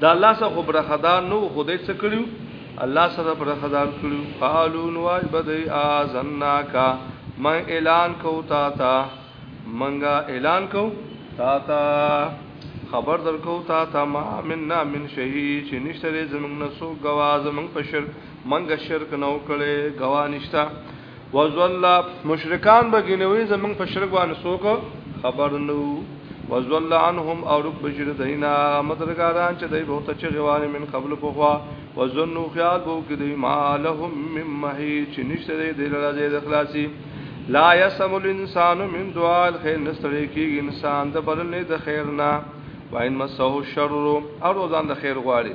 دا الله سره خو برخدار نو خدای څه کړیو الله سره برخدار کړیو قالون وای بدای ازنا کا من اعلان کو تا تا منګه اعلان کو تا تا خبر در کو تا تا ما مننا من شهی چې نشته زمنګ نسو گواز من په شرک منګه شرک نو کړي گوا نشتا وزل مشرکان به ګنوي زمنګ په شرک باندې سوک خبر نو وزل عنهم او رب بشر دینا مدرګاران چې دای بہت چې غوان من قبل پوخوا وزنو خیال بو کې دی ما لهم مم محی چې نشته دی د لږه د خلاصي لا يسم الانسان من دعاء الخير نستړي کې انسان د بلنې د خیر نه وان مسه الشر او روزان د خیر غواړي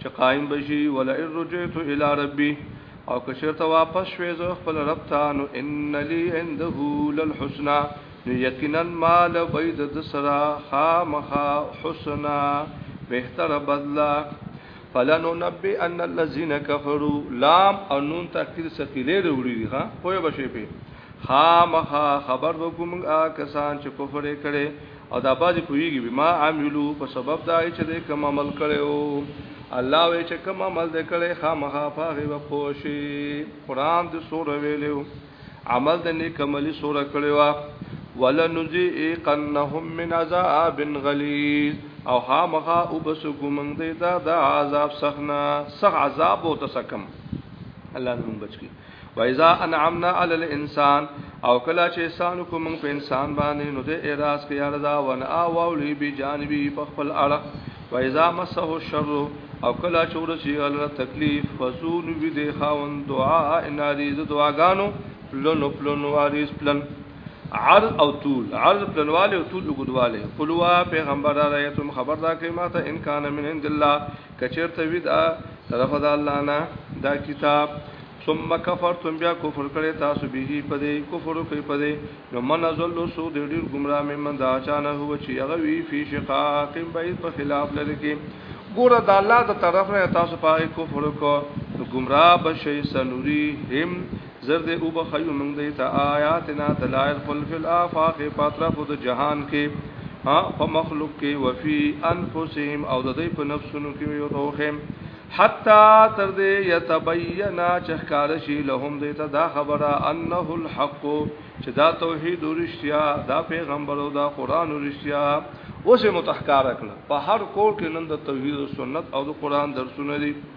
چې قائم بشي ولا ان رجعت الى ربي او که چرته واپس شوي زه خپل رب ته نو ان لي عنده للحسنى نو یقینا مال بيد د سرا خامخا حسنا بهتر بدلا فلنو نبي ان الذين كفروا لام او نون تاکید ثقيله وروړي دي ها پوهه بشي په خامخا خبر وکوم آ کسان چې کفر کړي او دا بازي پويږي بما عملو په سبب دا چې دې کوم عمل کړو الله وې چې کوم عمل دې کړې خامخا فاغه و پوشي قران دې سوره ویلو عمل دې نیک عملي سوره کړو ولنذيقنهم من عذاب غليظ او خامخا او بس ګمنګ دې دا د عذاب سخنا سخ عذاب او تسکم الله دې مونږ بچ کی وایذا انعمنا علی الانسان او کلا چې انسان کو موږ په انسان باندې نو دې اعتراض کوي ارزا ون ا واولی بی جانبی په خپل اړه وایذا مسه الشر او کلا چې ورسی غلره تکلیف فزون وی دې خاون دعا ان عریض دعاګانو پلن پلن واریس پلن عرض او طول عرض پلنواله او طول وګدواله قلوا پیغمبر رايتم خبر دا کوي ماته ان کان من عند الله کچرته وی دا طرف د الله نه دا کتاب ثم کفرتم بیا کفر کړي تاسو به په دې کفر کوي په دې نو من ازل سو دې ډیر گمراه مې من دا چانه هو چې هغه وی فی شقاق بعید په خلاف لري کې ګوره د الله د طرف نه تاسو پاره کفر کو نو گمراه بشي سنوري هم زر دې وبخښیو موږ دې ته آیاتنا دلائل خپل فی الآفاق په اطرافو د جهان کې ها په مخلوق کې وفي انفسهم او د دې په نفسونو کې یو توخم حتا تر دې یتبینا چخکار شي لهم دې ته دا خبره انه الحق چې دا توحید ورشتیا دا پیغمبر او دا قران ورشتیا اوسه متحکار کړ په هر کور کې نن د توحید او سنت او د قران درسونه دي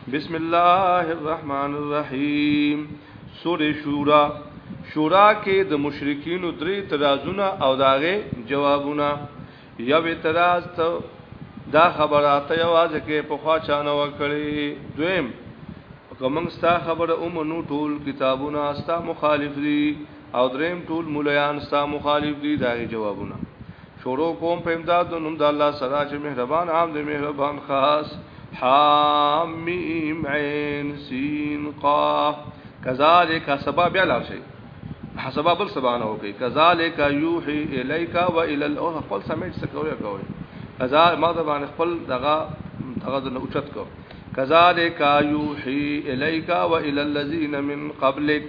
بسم الله الرحمن الرحیم سورې شورا شورا کې د مشرکین درې ترازونه او داغه جوابونه یو اعتراض ته دا خبراته یواز کې په خوا چانه وکړي دویم کومنګ ستا خبره اومنو ټول کتابونه ستا مخالف دي او دریم ټول مولایان ستا مخالف دي دا جوابونه شروع کوم په امداد د نوم د الله سره چې مهربان عام دی مهربان خاص حامیم عین سین قاف کذالک سبب بیا لاو شي حسبا بل سبانه وکي کذالک یوحی الیک و الی الاخ خپل سمج سکوي کوي کذا ما د باندې خپل دغه دغه د اوچت کو کذالک یوحی الیک و الی الذین من قبلک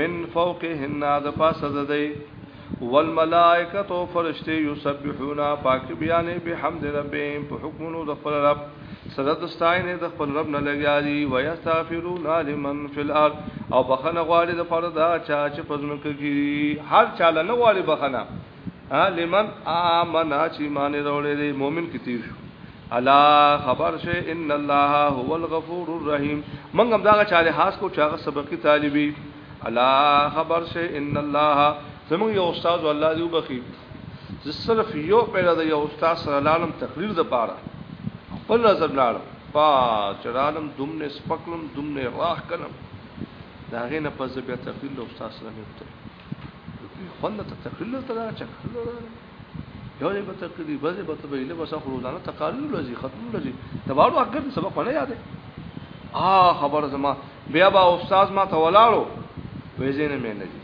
من فوقهن د پاسه د دی والملائکه تو فرشتي یسبحون پاک بیان به حمد ربهم په حکمونو د خپل رب سره د ستاینې د خپل رب نه لګیا دي و یستغفرون لمن فی الارض او بخنه غواړي د فردا چا چې پزنو کې هر چاله نه غواړي بخنه لمن آمن چې مان وروړي دی مؤمن کې تیر شو الا خبر شه ان الله هو الغفور الرحیم موږ هم دا چاله خاص کو چاغه سبقي طالبي الا خبر شه ان الله زموږ یو استاد الله دی وبخي زه صرف یو پیدا د یو استاد سره لالم تقریر د پاره خپل نظر لالم پا چرالم دومره سپکلم دومره راخ کلم دا غینه په زبیا تقریر د استاد سره مې خوند ته تقریر ته دا چک یو دې په تقریر بزه په تبیله بس خو روزانه تقاریر لږی ختم لږی تباړو اگر سبق نه یاد اه خبر زما بیا با استاد ما ته ولاړو وې زینه مې نه دي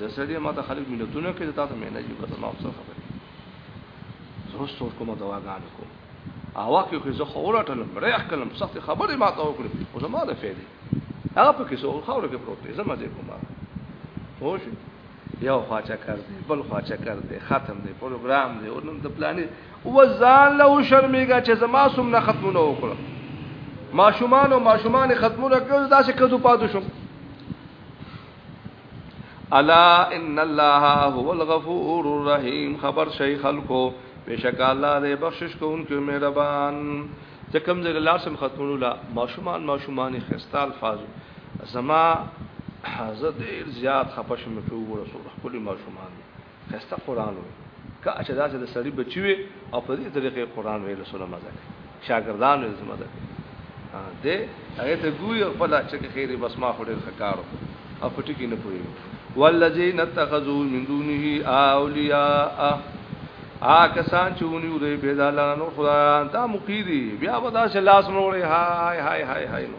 زه سړی ما ته خلک ملتونه کې تاسو مې نه دي بس ما افسر خبرې زه اوس څور کومه دواګانې کوم هغه کې خو زه خو ورټلم ریخ کلم سخت خبرې ما ته وکړې او زما د فیدې هغه په کې سو خاور کې پروت دی زما دې کومه خوش یو خواچا کر دی بل خواچا کر دی ختم دی پروګرام دی او نن د پلانې او ځان له شرمېګا چې زما سم نه ختمونه وکړه ماشومان او ماشومان ختمونه کړ داسې کدو پاتو شو الا ان الله هو الغفور الرحیم خبر شي خلکو بشک الله دې بخشش کوونکی مهربان چې کوم ځای لارسم خاتون لا ماشومان ماشومان خسته الفاظ زما زه ډیر زیات خپشم په وګړو سره خپل ماشومان خسته قران وي کا چې دا چې د سړی بچي وي او په دې طریقې قران وي له سره مزه کوي شاګردان یې زما ده دې هغه ته ګوي او په لاچ کې خیره بس ما خو ډېر خکارو او پټی کې نه پوي والذین اتخذوا من دونه اولیاء آ کسان چې ونیو دې به دالانو خدایان دا مقیری بیا ودا چې لاس مروړي هاي هاي هاي هاي نو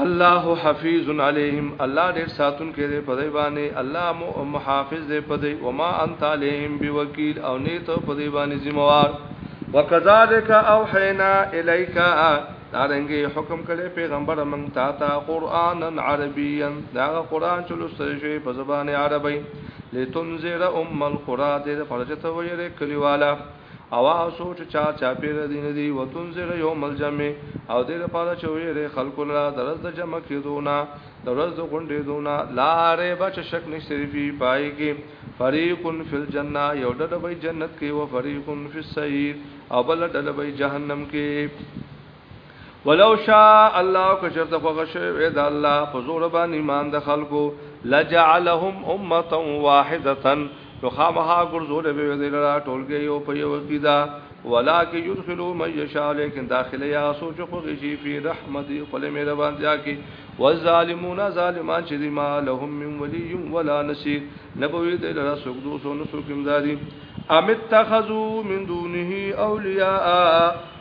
الله حفیظ علیهم الله ډیر ساتون کې دی په دی باندې الله محافظ دی په دی و ما انت علیهم بوکیل او نه ته په دی باندې ذمہوار وکذالک اوحینا الیک دارنګي حکم کړي پیغمبر موږ تا ته قرانن عربیا دا قران چې لوستل شي په زبان عربی لتنذر ام القرى دې فرجته ویره کلیواله او هغه سوچ چا چا پیر دین دی وتنذر یوم الجمع او دې لپاره چې ویره خلق لرا درز د جمع کېدونه درز د غونډې دونه لارې بچ شک نشته فی پای کې فریق فی الجنه یو ډله به جنت کې او فریق فی السعیر او بل ډله به جهنم کې ولو شاء الله کشرت خوغشه وی دا الله په زور باندې ایمان د خلکو لجعلهم امه واحده نو خامها ګرځول به وی دا ټولګي یو په یو قیدا ولکه يدخلوا من يشاء لیکن داخله یا سوچ خوغشي فی رحمت خپل مهربان دیا کی والظالمون ظالمان چې ما لهم من ولی ولا نصير نبوی د لرا سوق دوسو نو سوق امدادي امتخذوا من دونه اولیاء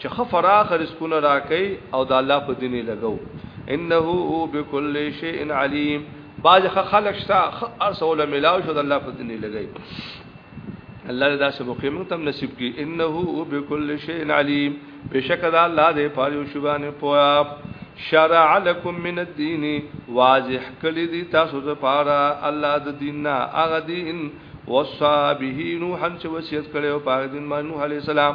چې خ فراخ رزقونه راکې او د الله په دیني لګو انه هو بكل شيء عليم باج خلق شتا ارسول ملاو شو د الله په دیني لګي الله دا سه موقع موږ تم نصیب کی انه هو بكل شيء عليم بشک دا الله دې پاره شوبانه پویا شرع لكم من الدين واضح کړی دي تاسو ته پاره الله د دین نه اغه دین وصا به نوح چې وصیت کړو پاره دین ما نوح عليه السلام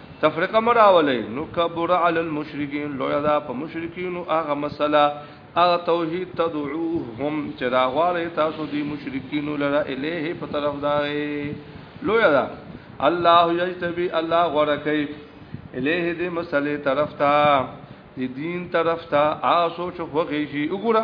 تفرقه مراولې نو کبر علی المشرکین لویا دا په مشرکین او هغه مسله هغه توحید تدعوهم چې دا غواړي تاسو دی مشرکین لره الیه په طرف دا لویا دا الله یجتبی الله غورکی الیه دې مسلې طرف ته دین طرف ته آسو چې خوږی شي وګوره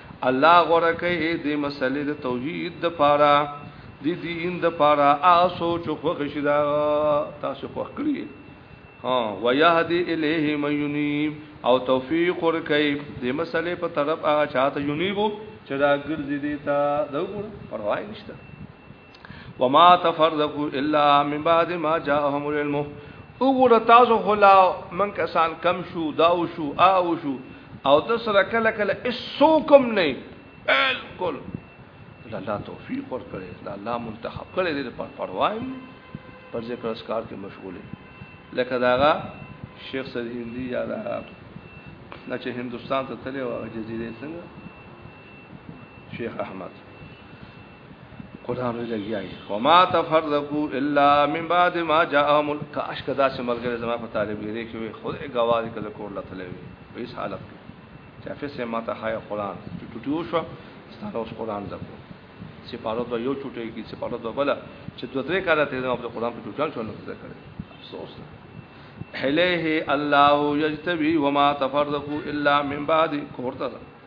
الله غوره کوي د مسلې د توحید د پاره د دین د پاره هغه سوچ خو خشي دا تاسو خو کړی ها ويهدي الیه من ينيب او توفیق ور کوي د مسلې په طرف هغه چاته ينيبو چې دا ګرځي دي تا دا وګوره پروا نشته وما تفرقوا الا من بعد ما جاءهم العلم وګوره تاسو خلا من کسان کم شو داو شو او شو او د سره کله کله اسوکم نه بالکل الله توفیق ور کړی الله منتخب کړی دې پر پروایم پر ذکر اسکار کې مشغوله لکه داغه شیخ سید هندي یا دا نه چې هندستان ته تللی او جزیره څنګه شیخ احمد قران لګیای وما تفرقوا الا من بعد ما جاءهم کاش کدا سه ملګری زما په طالب لري کې وي خود غواړي کله کور لتلې وي په هیڅ حالت کې چې افسه ما ته هاي قران چې ټټیو شو ستاره اوس قران زکو چې پاره دوه یو چټي کې چې پاره دوه بل چې دوه درې کاله ته زما په قران په ټټل شو نو څه کړي افسوس الیه الله یجتبی وما تفرقوا الا من بعد کورته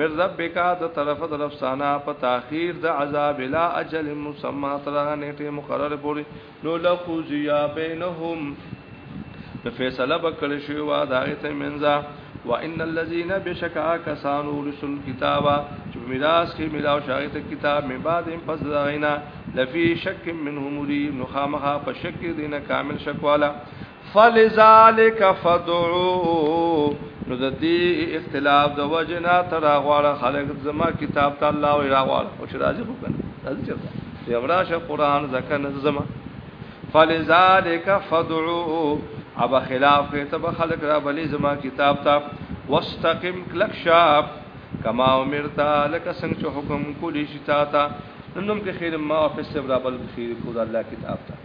من ربک د طرف د رب سانا په تاخير د عذاب لا اجل مسمى تر هغه نیټه مقرره پوری نو لخذیا بینهم نو فیصله بکړی شو وا دغه ته منځه وان الذين بشکا کسانو رسل کتابا چې میراث کې ملاو شاغت کتاب می بعد هم پس دغینا لفی شک منهم ری نو خامخا په شک دینه کامل شکوالا فلذالک فدعو نو د دې اختلاف د وجنا تر غواړه خلق زما کتاب ته الله او راغواړه او چې راځي خو کنه راځي چې یوراشه قران زکه نه زما فلذالک فدعو ابا خلاف کې تب خلق را بلی زما کتاب ته واستقم کلک شاب کما امرتا لکه څنګه چې حکم کولی شتا تا ننم کې خیر ما او فسب را بل خیر کو الله کتاب ته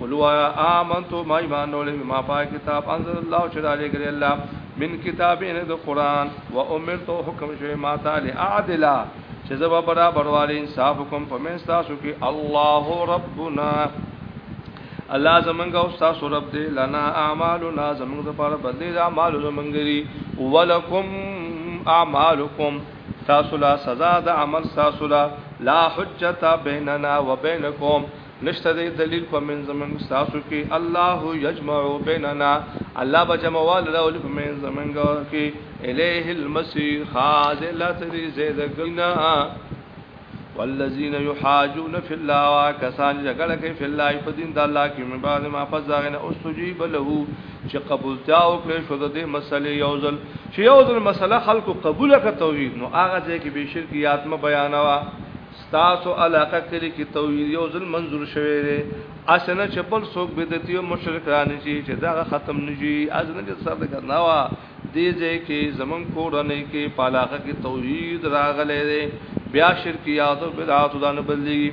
قل وایا آمنت ما ایمان نولې ما پا کتاب انزل الله چې را لګل الله من کتاب ان د قران و امرت حکم شوی ما تعالی اعدل چې زبا برابر والي انصاف کوم په من تاسو کې الله ربنا الله زمونږ او تاسو رب دې لنا اعمالنا زمونږ لپاره بدلې د اعمال زمونږري ولکم اعمالکم تاسو لا سزا د عمل تاسو لا لا حجت بیننا وبینکم نشته دی دلیل په من زمنګ تاسو کې الله یجمع بیننا الله به جمع وال راول په من زمنګ کې الیه المسیر خاز لا تری زید گنا والذین یحاجون فی الله کسان جګړه کوي فی الله په دین د الله کې من بعد ما فزاغنه استجیب له چې قبولتیا وکړي شو د دې مسلې یو ځل چې یو ځل مسله خلکو قبول کړه توحید نو هغه ځای کې به شرکیات م بیانوا ستاسو علاقه کلی کی توحید یو ځل منظور شوی دی اسنه چې بل څوک بدعتي او مشرکان شي چې دا ختم نشي اسنه چې سره ګرنا وا دې ځای کې زمون کورنۍ کې په علاقه کې توحید راغلی دی بیا شرکیات او بدعات دان بدلی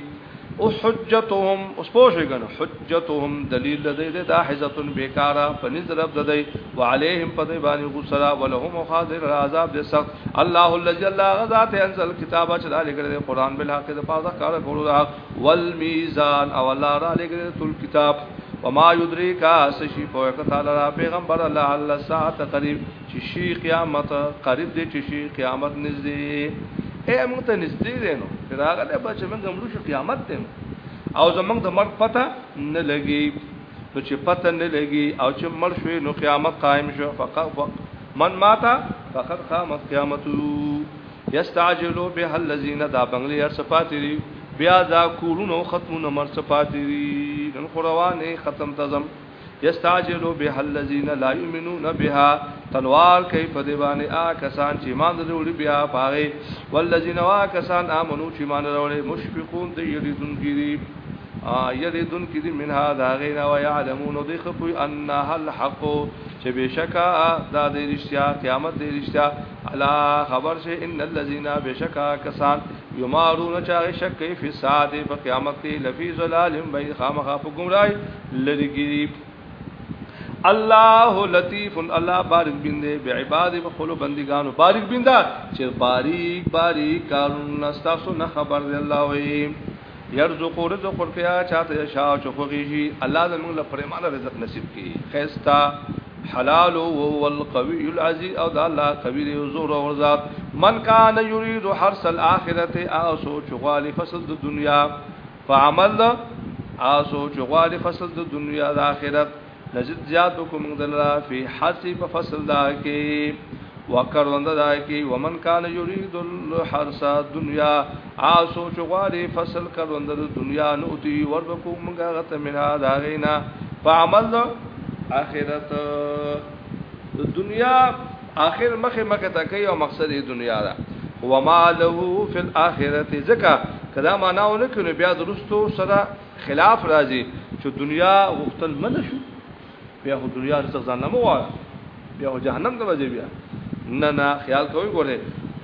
او حجتهم اوس پوښیږي حج حجتهم دلیل لدی دی دا حجت بیکارا پنځ رب ددی وعلیهم پدی باندې غسرا ولهم خاضر عذاب دې سخت الله الذي الله غذات انزل کتابه چې دالې کړې قران بل حق د پاره کار کولو دا والمیزان او الله را لګې تل کتاب وما یدریک اسشی په تعالی را پیغمبر الله الله ساعت قریب چې شی قیامت قریب دې چې شی قیامت نږدې اے موږ ته نږدې دی نو راغله بچ موږ موږ قیامت ته او زمنګ د مرګ پته نه لګي نو چې پته نه لګي او چې مړ شوي نو قیامت قائم شو فقط من ماتا فقط قامت قیامتو یستعجلو به الذین دا بنگلی هر صفاتری بیا دا کورونو ختمونه مر صفاتری نن خو روانه ختم تزم یستاجلو به الذین لا یؤمنون بها تلوار کوي په دی باندې آ کسان چې ایمان وروړي بیا پاره والذین وا کسان امنو چې ایمان وروړي مشفقون دی یریدون کیږي یریدون کیږي منها دا غینا و یعلمون دی خپوی انها الحق چې بشکا دا د رښتیا قیامت د رښتیا الا خبر شه ان الذين بشکا کسان یمارون چا شک فی ساعت په قیامت کې لفی ظلال بین خامخ په گمراهی لری کی الله لطیف الله بارک بنده به عباد په خپل بندګانو بارک بنده چې باریک باریک کارونه تاسو نه خبر دی الله وي يرزق رزق ورکیا چاته یشا چوخیږي الله دې موږ له پرمانه رزق نصیب کړي خيستا حلال او هو القوي العزيز او دا الله قوي دی زور او ذات من کان يريد حرس الاخرته او سوچ غالي فصل د دنیا په عمل دا آسو چې غواړي فصل د دنیا د آخرت نزد زیاد کوم دلرا فی حسی په فصل دا کې وکروند دا کې ومن کان یرید الحرس دنیا آسو چې غواړي فصل کروند د دنیا نو تی ورکو موږ غته منها دا غینا په عمل دا آخرت د دنیا آخر مخه مخه تا کوي او مقصد یې دنیا ده هو ما له فی الاخرته زکا کدا معنا ونکړو بیا درستو سره خلاف راځي چې دنیا غختل من شو بیا هو دنیا رزق ځان نه مواړه بیا هو جهنم ته وځي بیا نه نه خیال کوي ګوره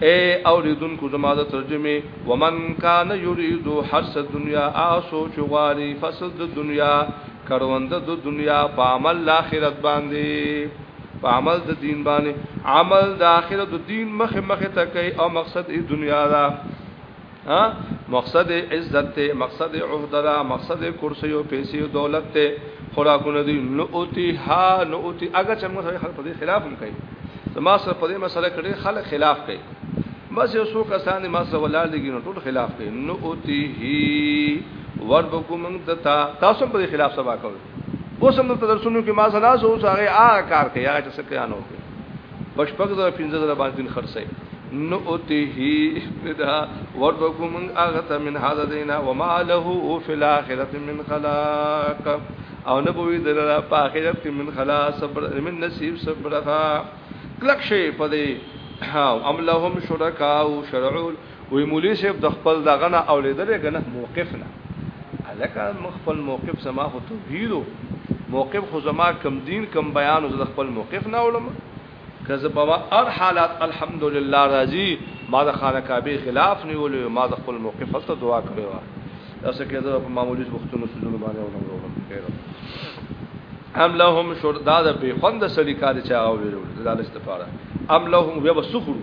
اے اوریدونکو زما د ترجمه ومن کان یرید حرس دنیا اسو چغاری فسد دنیا کرونده د دنیا په عمل د آخرت باندې په عمل د دین باندې عمل د آخرت د دین مخ مخ ته کوي او مقصد ای دنیا دا ها مقصد عزت ته مقصد عہده دا مقصد کرسی او پیسې او دولت ته خوراکونه دي نوتی ها نوتی اگر چې موږ خلک په خلاف هم کوي زما سره په دې مسله کې خلک خلاف کوي بس یو څو کسان ما سره ولار دي نو ټول خلاف کوي نو اوتی هی ور بکو موږ دتا تاسو په خلاف سبا کوي اوس هم ته درسونو کې ما سره سو هغه آ کار کوي هغه څه کوي نو کوي پښپګ زره پنځه زره باندې خرڅي نو اوتی هی دا ور بکو موږ هغه ته من هذا دینا وما له فی الاخره من خلاق او نبوی دلرا په اخرت کې من خلاص صبر من نصیب صبرها کلک شي په دې ام لهم شرکا او شرعون وی مولوی صاحب د خپل دغه نه اولیدل غنه موقف نه الکه مخفل موقف سما خو توحیدو موقف خو زما کم دین کم بیان زه خپل موقف نه علم که زه په هر حالات الحمدلله راضي ما د خانه کعبه خلاف نیولې ما د خپل موقف ته دعا کړې و تاسو کې دا په معمولی وختونو سوزونه باندې او نمبر ورو پیرو ام لهم شردا د به خوند سړي کار چې هغه ویلو د دالس لپاره ام لهم بیا وسخرو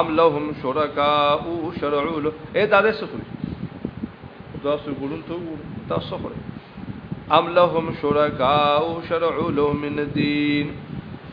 ام لهم شرکا او شرعو له اې دا له سخرو دا سو ګورون ته دا سخرو ام لهم شرکا او شرعو له من الدين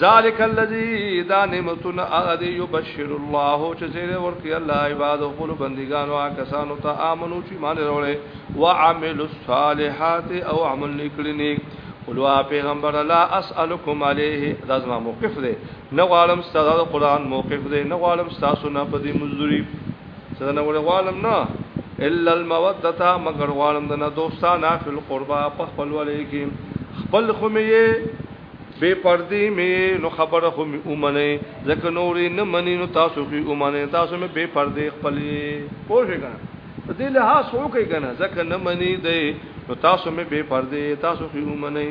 ذالک الذی دا نعمتون اغدی یبشر الله چې زیر ورکی الله عباد او خپل بندگانو کسانو ته امنو چې مان وروړي وعمل الصالحات او عمل نکړنی قلوا پیغمبر لا اسالکم علیه دا زما موقف دی نه غالم ستاسو قران موقف دی نه غالم ستاسو نه پدی مزدوری څنګه نه غالم نه الا الموده مگر غالم د دوستانه فل قربا په خپل ولې کې خپل خمیه بے پردی می نو خبره خو می اومنه ځکه نورې نه منی نو تاسو خو اومنه تاسو می بے پردی خپلې پوه شئ کنه دې له هاس هو کوي کنه ځکه نه منی دی نو تاسو می بے پردی تاسو خو اومنه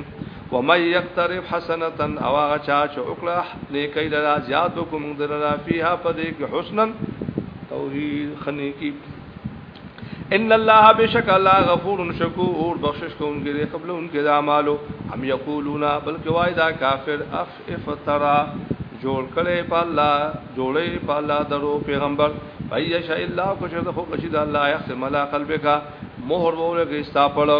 و مې یقترف حسنتا او هغه چا چې وکړه نیکي لرا زیات کوم درلا فیها پدې کې حسنا توحید خنیکی ان الله بشک الله غفور شکور بخشش کوونکی دی قبل انکه د اعمالو هم یقولون بلکې وای دا کافر اف افترا جوړ کړي په الله جوړي په الله درو پیغمبر ایش الا کو چې خو کشي د الله یخ ملا قلبک مهر وره کې استاپړو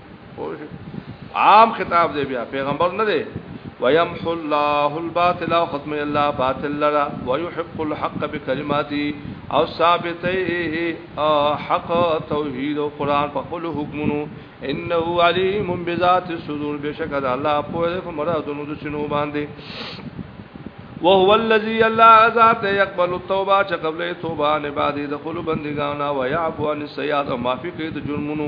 عام خطاب دی بیا پیغمبر نه دی ويمحو الله الباطل او ختم الله باطل لرا ويحق الحق بكلماتي او ثابتي حق توحید او قران په خپل حکمونو انه علیم بذات الصدور بشک الله په دې په مرادونو د شنو باندې وهو الذي الله ذات يقبل التوبه چې قبل توبه نه بعد دخول بندګانا ويعفو عن السيئات او معافي کوي د جرمونو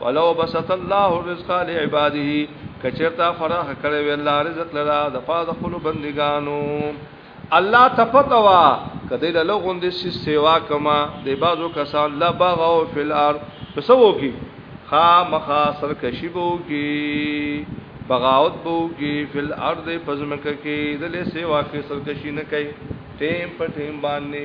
ولو بسط الله الرزق لعباده کچرتا فراخ کړي وی الله رزق لرا د پاد خپل بندګانو الله تپتوا کدی له لغون دي سي سیوا کما د بازو کسان لا باغو فل ار پسو کی خا مخا سرکشی بو کی بغاوت بو کی فل ارض پزمک کی دله سیوا کی سرکشی نه کوي ټیم په ټیم باندې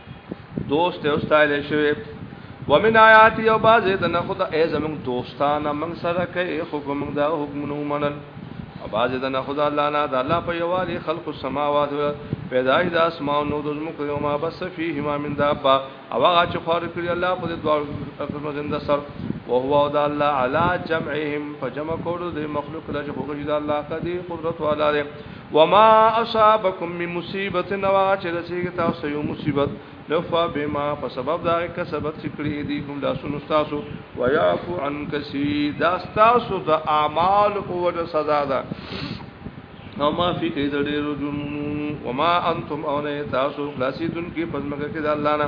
دوست او ستایل شوی ومن آیات یو باز د نه خدا ای زمون دوستانه من سره کوي حکم دا حکمونه منل او باز د نه خدا الله نه د الله په یوالي خلق السماوات پیدای د اسمان نو د زمکو یو ما بس فیهما من دابا او هغه چې خور کړی الله په دې دوه قسم زنده سر او هو د الله علی جمعهم فجمع کول د مخلوق د خوږی د الله قدی قدرت والا وما اصابکم من مصیبت نوا چې رسیږي تاسو یو مصیبت لفا بما په سبب دا کسبت چې کړی دي کوم لاسونو تاسو ويعفو عن کثیر دا تاسو د اعمال په وجه سزا ده او ما فی کې د ډېرو جنونو وما انتم او نه تاسو خلاصیدون کې پزمکه کې د الله نه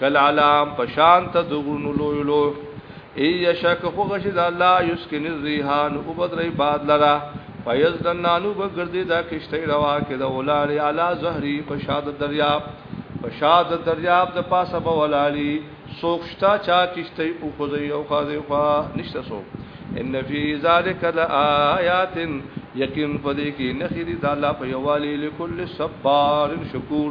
کل علام پشان ته دغرونو لوی لوی ای یشک خو غشی د الله یسکن الریحان او بدرې باد لرا فیز دنانو بغردی دا کشته روا کې د ولاړی علا زهری پشاد دریاب پشاد دریاب د پاسه به ولاړی سوکشتا چا کشته او خوځي او خازي خوا نشته سو ان فی ذلک لآیات یقین پدې کې نخری د الله په یوالي لكل صبر شکور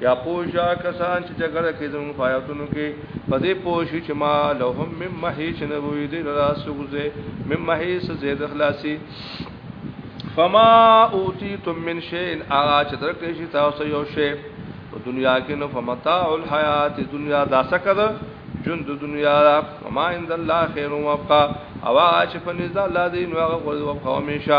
یا پوشا کسان چې جګړه کې زموږ فایتونو کې په دې پوشي چې ما لهم مم محیش نه وي دې لرا سوزه مم محیش زید خلاصي فما اوتیتم من شیء اغا چې درکې شي تاسو یو شی په دنیا کې نو فمتاع الحیات دنیا دا سکد جون د دنیا را ما عند الله خیر و ابقا اوا چې په نزد الله دې نو هغه غوړ او همیشه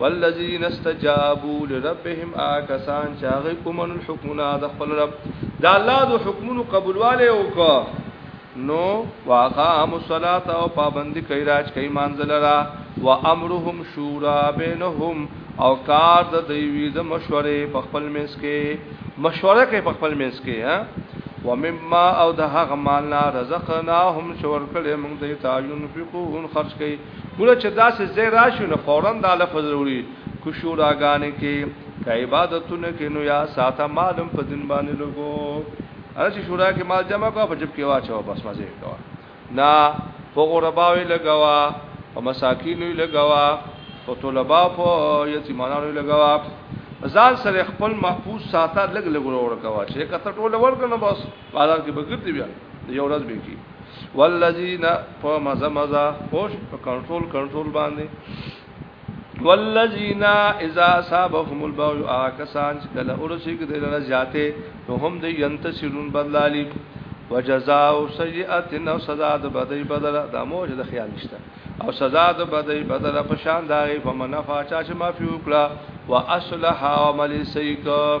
والذین استجابوا لربهم آکسان چې هغه ومن الحکمنا د خپل رب د الله د حکمونو قبولواله وکړه نو واقام الصلاه او پابندی کوي راج کوي مانځل را و امرهم شورا بینهم او کار د دیوی د مشورې په خپل منځ کې مشوره کوي په خپل منځ کې ها ومما او د هغه مال نه رزقناهم شور کړي موږ د تعین فقون خرج کوي ګوره چې داسې ځای راشي نو فورا دا لفظ وروړي کو شوراګانې کې که عبادتونه کې نو یا ساته مالم په دین باندې لګو هر چې شورا کې مال جمع کوه په جب کې واچو بس مزه کوه نه په غرباوي لګوا په مساکینو لګوا په طلبا په یتیمانو لګوا ځان سره خپل محفوظ ساته لګ لګ ورکوا چې کته ټول ورکنه بس بازار کې بګرځي بیا یو ورځ به کی والذین په مزه مزه خوش په کنټرول کنټرول باندې والذین اذا صابهم البغي اکسان چې کله اورسي کې دلته زیاته نو هم د ينتشرون بدلالي وجزاء سیئه او سزا د بدی بدله د موج د خیال نشته او سزا د بدی بدله په شان دای په منفعه چا چې معفو کړه واصلح عمل سیئه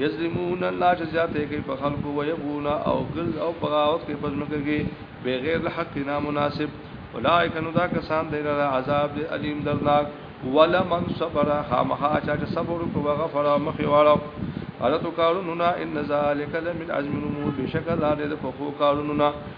یظلمون الله چې زیاتې کوي په خلکو ويبون او ګل او بغاوت کوي په ځمکه کې بغیر الحق نامناسب اولئک نو دا کسان دی لره عذاب دی الیم درناک ولمن صبر خامخا چې صبر کو وغفر مخي واړو حضرت کاروننا ان ذالک لمن عزم الامور بشکل دې په خو کاروننا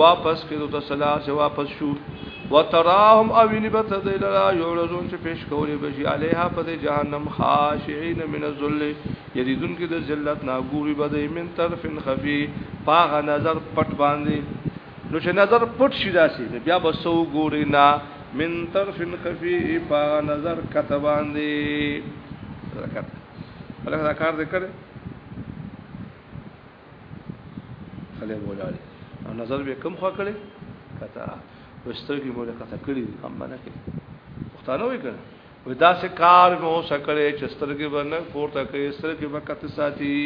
واپس کړو ته صلاح چې واپس شو وتراهم او وینبت ذلرا یورزون چې پیش کولې بشي علیها په جهنم خاشعين من الذل یریدون کې د ذلت ناګوري بده من طرف خفي پاغه نظر پټ باندې نو چې نظر پټ شي داسي بیا بسو ګوري نه من طرف خفي پاغه نظر کته باندې کته ولکه دا کار دې کړې خلې ولاړې او نظر به کم خوا کړي کته وسترګي بوله کته کړي هم باندې کړي پښتانه وې کړه وې دا سه کار مو سکړې چې سترګي باندې پورته کړي سترګي وخت ساتي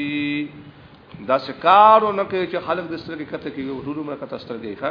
دا سه کارو نه کوي چې خلک د سترګي کته کوي ټول مې کته سترګي ښه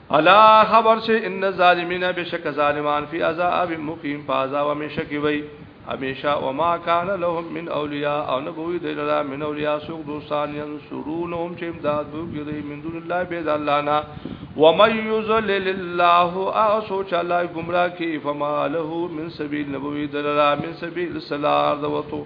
الا خبر شي ان الظالمین بشک ظالمان فی عذاب مقیم فازا ومشک وی همیشه وما کان لهم من اولیاء او نه بوی دی لرا من اولیاء سوق دوستان ینصرونهم چې امداد وکړي دی من دون الله بيد الله نا ومن یذلل الله او سوچ الله گمراه کی فما له من سبیل نبوی دلرا من سبیل سلار دوتو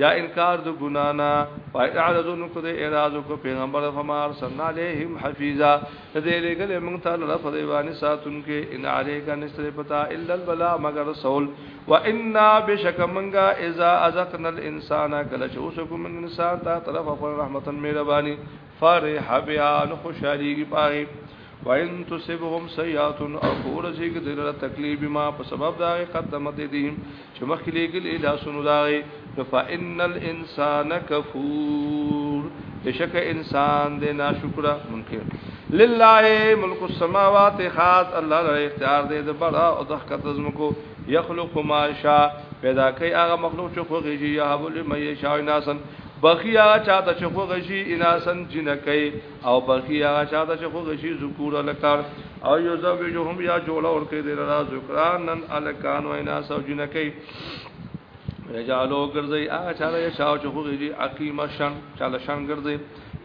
یا انکار د ګنا نه پای اعرضو نو کده اعرضو کو پیغمبر فمار صلی علیهم حفیظا دې لګل موږ ته الله په دیوانی ساتون کې ان علیک نسر پتا الا البلا مگر رسول و انا بشک منغا اذا ازقنا الانسان کله چې اوس کوم انسان ته طرف خپل رحمتن مهرباني فرح بها نو خوشاليږي پاغي وان تصبهم سيئات او ورزي کې دلته تکلیف ما په سبب دا قدمت دي چې مخکې لګلې لا سونو داغي فان الانسان کفور بشک انسان دې ناشکر منکر لله ملک السماوات خاص الله له اختیار دې د بڑا او د حقت زمکو يخلق ما شاء پیدا کوي هغه مخلوق چې خوږي يا حبل مې شاء ناسن بخی هغه چاته چې خو غشي اناسن جنکې او بخی هغه چاته چې خو غشي ذکور الکار او یو زوجهم یا جوړه اور کې دې را ذکرانن الکان و اناس او جنکې رجالو ګرځي هغه چاله یې شاو چې خو غشي عقیم شن چاله شن ګرځي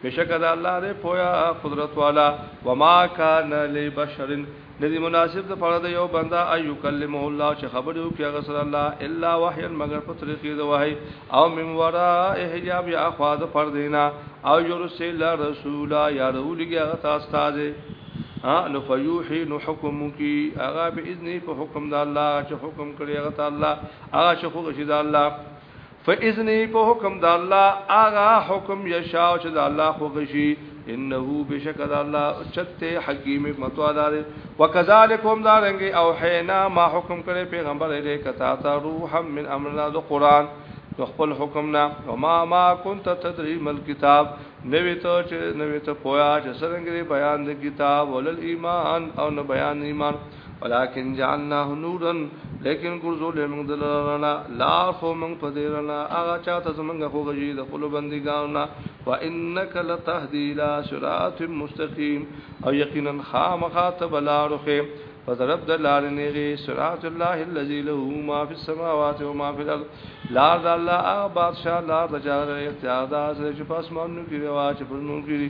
بشک دا الله دې پویا قدرت والا وما کان لبشرن ندی مناسب د پاره د یو بندا ایو کلمه الله چې خبرې وکړي هغه سره الله الا وحیا مگر په طریقې د وحی او من ورا حجاب یا اخوا د پردینا او یرسل رسول یا رولګي هغه تاسو ته نو فیوحی نو حکم کی هغه به اذن په حکم د الله چې حکم کړی هغه تعالی هغه چې خو غشي د الله فاذنه په حکم د الله اغا حکم یشا او چې د الله خو غشي انه بشک د الله چته حکیم حکمت والار وکذالکم دارنګ او حینا ما حکم کړي پیغمبر دې کتا تا روح من امرنا د قران د خپل حکم نه وما ما كنت تدري مل کتاب نوې ته چې نوې ته پویا چې څنګه بیان د کتاب ولل ایمان او نه بیان ایمان ولكن جعلناه نورا لیکن ګرځولې موږ د رڼا لار خو موږ په دې رڼا هغه چاته زمونږ خو غږی د خپل بندګانو و انک لتهدی الى صراط مستقیم او یقینا خامخا تبلاروخه فضرب د لار نیغه صراط الله الذي له ما في السماوات وما في الارض لار د الله هغه بادشاہ لار د جار اختیار د اسره چې پاسمانو کې روا چې پرنو کې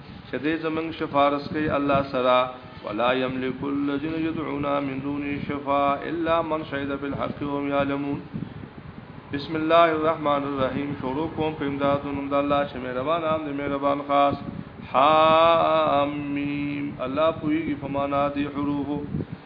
چه دی زمنګ شفارس کئی الله سرا ولا يملك الذين يدعون من دون شفاء الا من شهد بالحق وهم يعلمون بسم الله الرحمن الرحیم شروع کوم په امداد نوم د الله چې مهربان عام دی مهربان خاص حامیم الله پویږي په معنا دی حروفو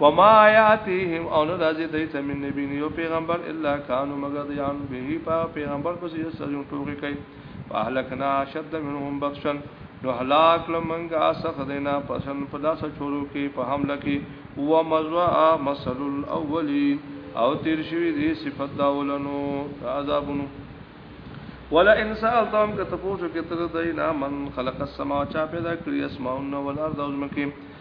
وما یاتیهم او نه راځي دوی ته من نبی یو پیغمبر الا کانوا مگر دیان به په پیغمبر پسې یو سر یو ټوکی کوي فهلکنا شد منهم بطشن نو هلاک لمنګا سخت دینا پسن په داسه چورو کې په حمله کې هو مزوا مثل الاولین او تیر شوی دی صفت داولنو عذابونو ولا ان سالتم که تاسو کې تر دای نه من خلق السما چا پیدا کړی اسماء او الارض او زمکه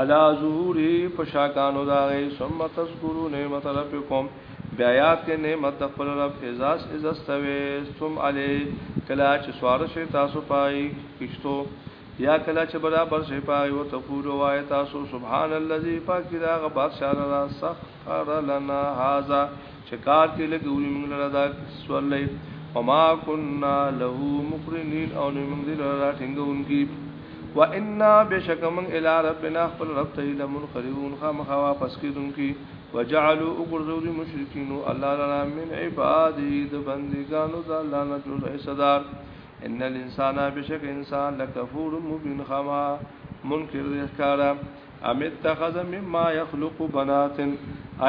علا ظهوری پشاکانو داغی ثم تذکرو نعمت ربکم بیایات کې نعمت خپل رب ازاس ازستوي ثم علی کلا چې سوار شي تاسو پای کښتو یا کلا چې برابر شي پای او تقول وای تاسو سبحان الذی پاک دا غ بادشاہ را سخت سخر لنا هذا چې کار ته لګولې موږ لره دا سولې وما كنا له مقرنين او نه موږ دې لره ټینګونکي وإنا بشک من الى ربنا خپل رب ته له منقلبون خامخا واپس کیدونکي وجعلوا اغرزوا المشركين الله لنا من عباده د بندگانو د الله نه جوړ صدر ان الانسان بشک انسان لکفور مبین خما منکر ذکر ام اتخذ مما يخلق بنات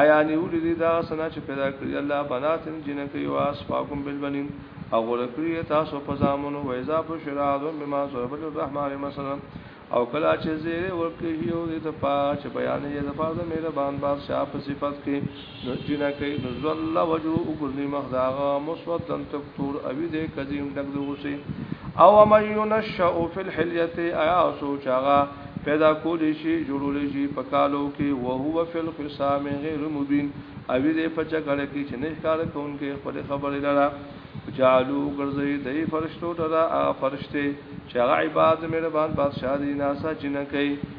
آیا نیول دي دا سنا چې پیدا کړی الله بنات جنکی او اسفاکم بالبنین او غره کړی تاسو په زامنو و اذا بشراد مما ضرب الرحمن مثلا او کلا چې زیر ورکه یو دې ته پا چې بیان یې د فاضل مهربان بادشاہ په صفت کې نو جنا کوي نو زل وجو وګرځي مخ داغه مسودن تکتور او دې کزیم ډک د غوسه او من ينشأ في الحليه ايا سوچ هغه پیدا کولی شي جوړول شي په کالو کې او هو فی الخصام غیر مبین او دې په چکړه کې چې نه ښکار کوونکې خپل خبرې لرا جالو ګرځي د فرشتو ته دا فرشته چې هغه عباد مهربان بادشاہ دی ناسا جنکې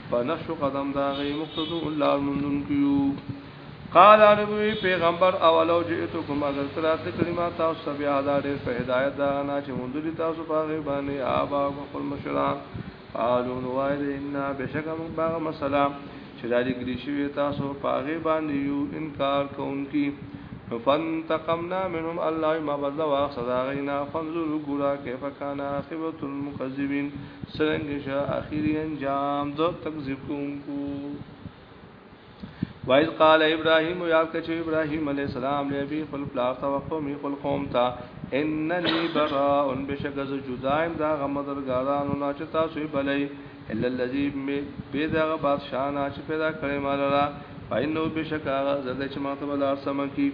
په نقش قدم دا غي مقتدو الله منذن کیو قال عربوی پیغمبر اولو جئتکم اگر کرات کلمه تاسو سبیا دا ډیر په هدایت دا نه چې مونږ تاسو په غي باندې آبا او خپل مشران قالو نو وای دې ان بشکم باغ مسلا چې دا لګلی شوی تاسو په غي باندې یو انکار کوونکی فانتقمنا منهم الله ما بدل واخذ غینا فانظروا ګورا کیف کان عاقبت المکذبین سرنګ شا اخیری انجام دو تکذیب کونکو وایز قال ابراهیم یا کچ ابراهیم علی السلام لی بی خپل پلار تا وقومی خپل قوم تا اننی براء بشکز جدایم دا غمدرګارانو نه چې تاسو بلای الا الذی به دا بادشاہ نه چې پیدا کړی مال را فینو بشکا زده چې ماته بلار سم کی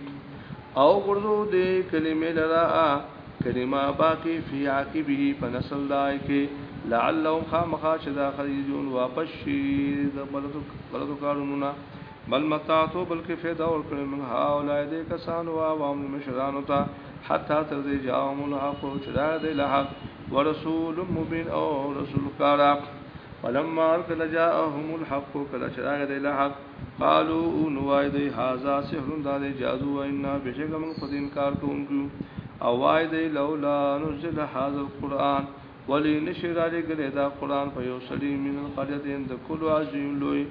او ګرځو دې کلمې لرا کلمه باقی فی عاقبه فنسل دای کې لعلهم خامخا چې دا خریجون واپس شي د غلطو غلطو کارونو بل متاتو بلکې فایده ور کړې من ها اولای دې کسان وا وام مشران ته حتا تر دې جام الحق چې دا دې لحق ورسول مبین او رسول کارا فلما ارکل جاءهم الحق کله چې دا دې لحق قالو نوای دی هاذا سحر دال جادو ان بشک من خود انکار کوونکو او وای دی لولا نزل هاذا القران ولی نشر علی گلی دا قران په یو سړی من القريتين د کلو عظیم لوی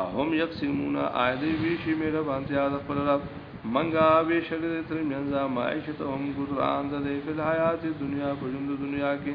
اهم یقسمون اعلی ویشی میرا بانتیا د خپل رب منګه به شګه تر منځه معیشت هم ګذران د دې په حیات دنیا په ژوند دنیا کې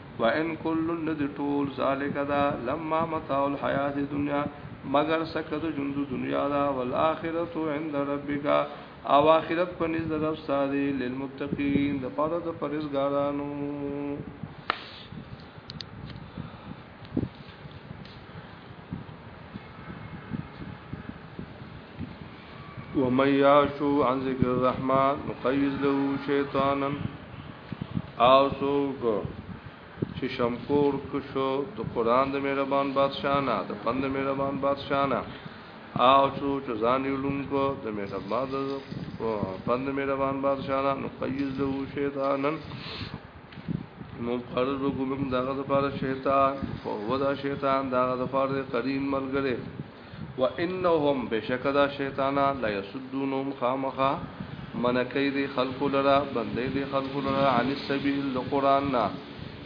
وان کل ند ټول ذالک دا لما متاع الحیات دنیا مگر سکد جند دنیا دا والآخرت عند ربک او آخرت په نزد رب ساده للمتقین د پاره د پرزګارانو ومن يعشو عن ذكر الرحمن نقيض له شيطانا او څوک چې شمکور کشو د قران د مهربان بادشاہ نه د پند مهربان بادشاہ نه او څوک چې ځان یې لونکو د مهربان د پند مهربان بادشاہ نه نو قیز له شیطانن نو قرض وګوم داغه د پاره شیطان فهو دا شیطان داغه د پاره قرین ملګری و انهم بشک دا شیطانا لیسدونهم خامخا منع کوي دې خلکو لره بندې دې خلکو لره عن السبیل د قران نه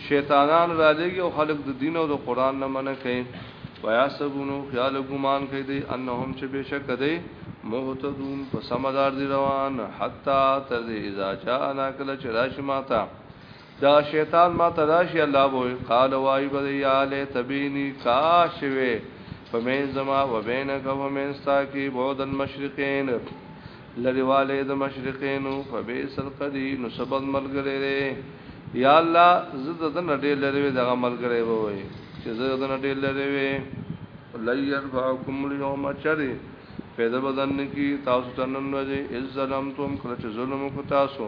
شیطانان را لګي او خلک د دین او د قران نه منع کوي ويحسبونو خیال ګمان کوي دې انهم چې بشک دې مهتدون په سمدار دی روان حتا تر دې اذا جاءنا کله چې راشي ماته دا شیطان ما ته راشي الله به قال وای به یا لیت بینی کاش وی په مین زما و بینک و مین ستا کی بعد المشرقین لری والے د مشرقینو فبیس القدی نو سبد ملګری ری یا الله زد د نډې لری وی دغه ملګری به وای چې زد د نډې لری وی لیر فاکم الیوم چری پیدا بدن کی تاسو تنن وځي از ظلمتم کله چې ظلم کو تاسو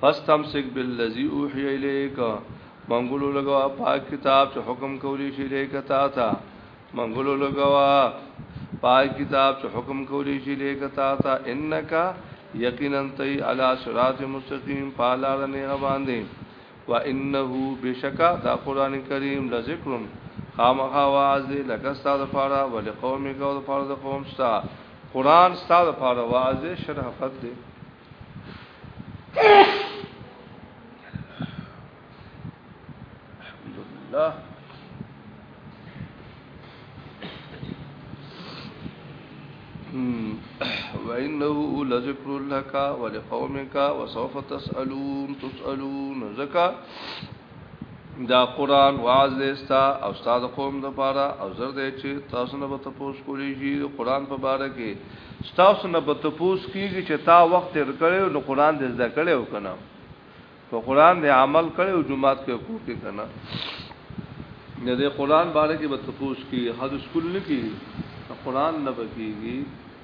فاستمسک بالذی اوحی الیک منګولو لګوا پاک کتاب چې حکم کولی شي لیک تا تا منګولو لګوا پاک کتاب چې حکم کولی شي لیک تا تا انک یقینا تی علی صراط مستقیم پالا نه باندې و انه بشکا دا قران کریم لذکرم خامخا واعظ دی لکه استاد پاره ول قومي کو د پاره د قوم ستا قران استاد پاره واعظ شرافت دی الحمدلله وانه لذکر لك ولقومك وسوف تسالون تسالون زکا دا قران واعظ دی ستا او ستا د قوم لپاره او زر دی چې تاسو نه به تپوس کولی شي قران په باره کې تاسو نه به تپوس کیږي چې تا وخت تیر کړو نو قران دې زده کړو کنه په قران دې عمل کړو جمعات کې کو کې کنه نه دې قران باره کې به تپوس کی هر سکول نه کی قران نه بکیږي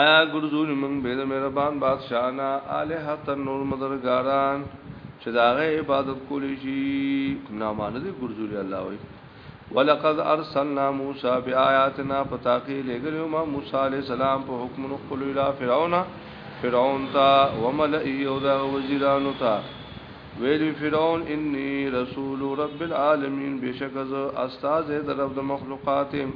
آیا ګرځول موږ به د مهربان بادشاہ نه الہ تن نور مدرګاران چې داغه عبادت کولی شي نامانه دي ګرځول الله وي ولقد ارسلنا موسی بیااتنا پتاقی لګلو ما موسی علی السلام په حکم نو خپل اله فرعون فرعون تا وملئه او دا وزیرانو تا ویلی فرعون انی رسول رب العالمین بشکز استاد در رب مخلوقاتم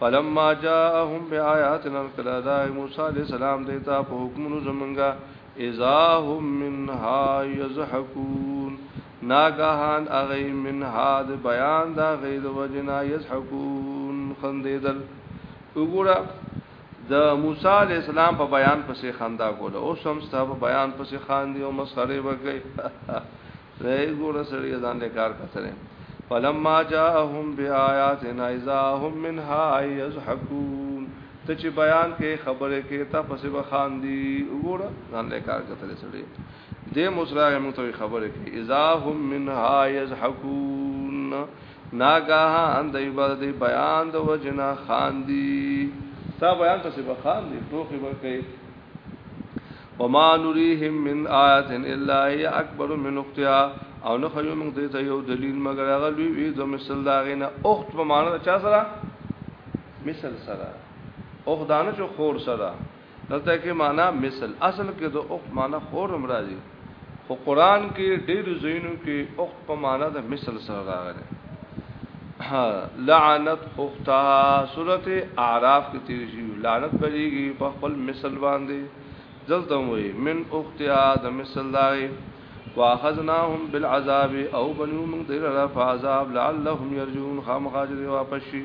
فلما جاءهم بآياتنا کلا دا موسی علیہ السلام دیتا په حکمونو زمونږه اذا هم منها يضحكون ناګهان اغه منها د بیان دا غي د وجنا يضحكون خندیدل وګوره د موسی علی السلام په بیان پسې خندا کوله او سمستا په بیان پسې خاندي او مسخره وکړي زه ګوره سړی ځان له کار کتره فلما جاءهم بیااتنا اذا هم منها یضحكون ته چې بیان کې خبره کې تا پسې بخان دي وګوره ځان له کار کتره سړی دې مصرع مو ته خبره کې اذا هم منها یضحكون ناګاه اند ایبر دې بیان د وجنا خان دي تا بیان پسې بخان دي ټوخي ورکې وما نريهم من آيات الا هي اکبر من اختها او نه خو موږ دې ته یو دلیل مگر هغه لوی وی د مثل دا غینه اخت په معنی چا سره مثل سره اخ دانه چې خور سره دلته کې معنی مثل اصل کې د اخت معنی خور هم راځي خو قران کې ډېر زینو کې اخت په معنا د مثل سره راغلي لعنت اختها سورته اعراف کې تیر شي لعنت بریږي په خپل مثل باندې دلته وي من اختها د مثل دای واخذناهم بالعذاب او بنو من ذل را فعذاب لعلهم يرجون خامخاجر واپس شي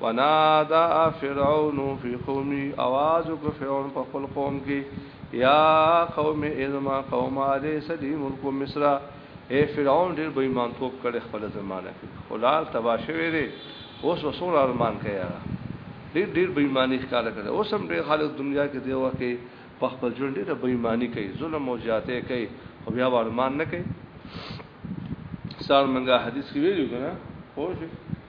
ونادا فرعون فی قومی آواز وک فرعون په خپل قوم کې یا قوم ازما قوم علی سدی ملک مصر اے فرعون ډیر بې ایمان توپ کړي خپل زمانه کې خلال تباشه ویری اوس وسور ارمان کوي ډیر ډیر بې ایمانی ښکار کړي اوس هم ډیر خلک دنیا کې دی وکه په خپل ژوند ډیر بې ایمانی کوي ظلم او زیاته کوي خو بیا ارمان نه کوي سار منګه حدیث کې ویلو کنه خو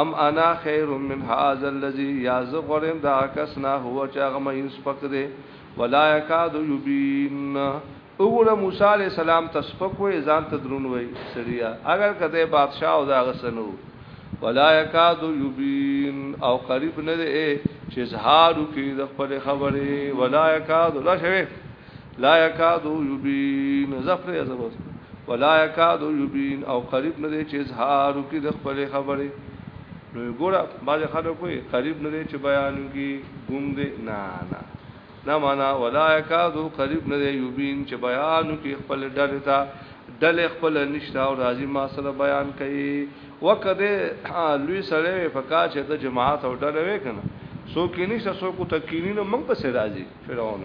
ام انا خیر من هذا الذي یا ز غرم دا کس نه هو چا غم یې سپک دی ولا یکاد یبین وګوره موسی علی السلام تسپک وې ځان ته درون وې سړیا اگر کته بادشاہ او دا غسنو ولا یکاد یبین او قریب نه دی چې اظهار کی د خپل خبره ولا یکاد لا شوی لا یکادو یبین زفر یزبوس ولا یکادو یبین او قریب نه دی چې اظهار کی د خپل خبره نو ګوره باز خلک وي قریب نه دی چې بیان کی ګونګ دی نه نه نه معنا ولا یکادو قریب نه دی یبین چې بیان کی خپل ډله تا ډله خپل نشتا او راضی ما سره بیان کوي وکده لوی سره فکا چې د جماعت او ډله وې کنه سو کې نشته سو کو تکینی نو موږ په سر راضی فرعون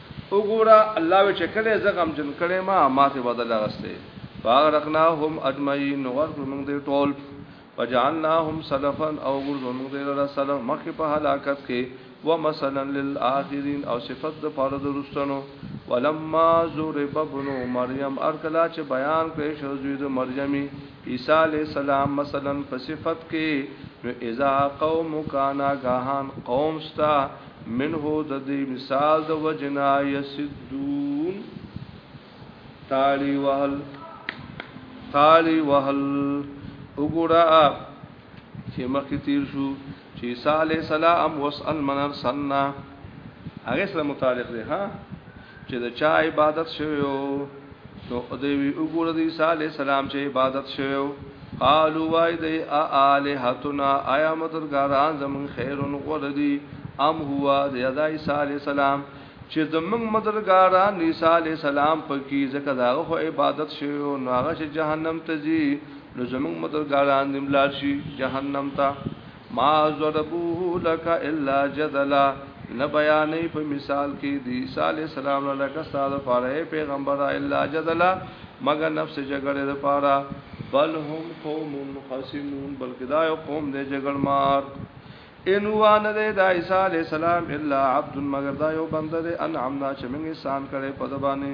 وګوره الله وی چې کله زه غمجن کړې ما ماته بدل غسته فاغرقناهم اجمعين نو غرق موږ دې ټول وجعلناهم سلفا او ګرځو موږ دې لره سلف مخکې په هلاکت کې ومثلا للآخرين او صفت د پاره د رستنو ولما ضرب ابن مريم ارکلا چې بیان کړی شو زوی د مريمي عيسى عليه السلام مثلا په صفت کې نو اذا قوم کانا غاهان قوم ستا منه د دې مثال د وجنا یسدون تالی وهل تالی وهل وګورا چې مخکې تیر شو چې صالح سلام وسل من ارسلنا هغه سره متعلق دی ها چې د چا عبادت شویو نو دوی وی وګوره د عیسی علی السلام چې عبادت شویو قالو وای دی الہتنا آیا مددګاران زمون خیرون غردی ام هوا د عیسی علی السلام چې زمون مددګاران عیسی علی السلام پکې ځکه دا خو عبادت شویو نو هغه چې جهنم ته ځي نو زمون مددګاران دملار شي جهنم ته ما ضربوه لك الا جدلا نه بیانې په مثال کې دی عیسی علی السلام نه لکه ستاسو لپاره پیغمبر الا جدلا مګر نفس جګړې لپاره بل هم قوم خصمون بلکې دا یو قوم دی جګړمار ان هو ان د عیسی علی السلام الا عبد مگر دا یو بنده دی انعمنا چې موږ انسان کړي په دبانې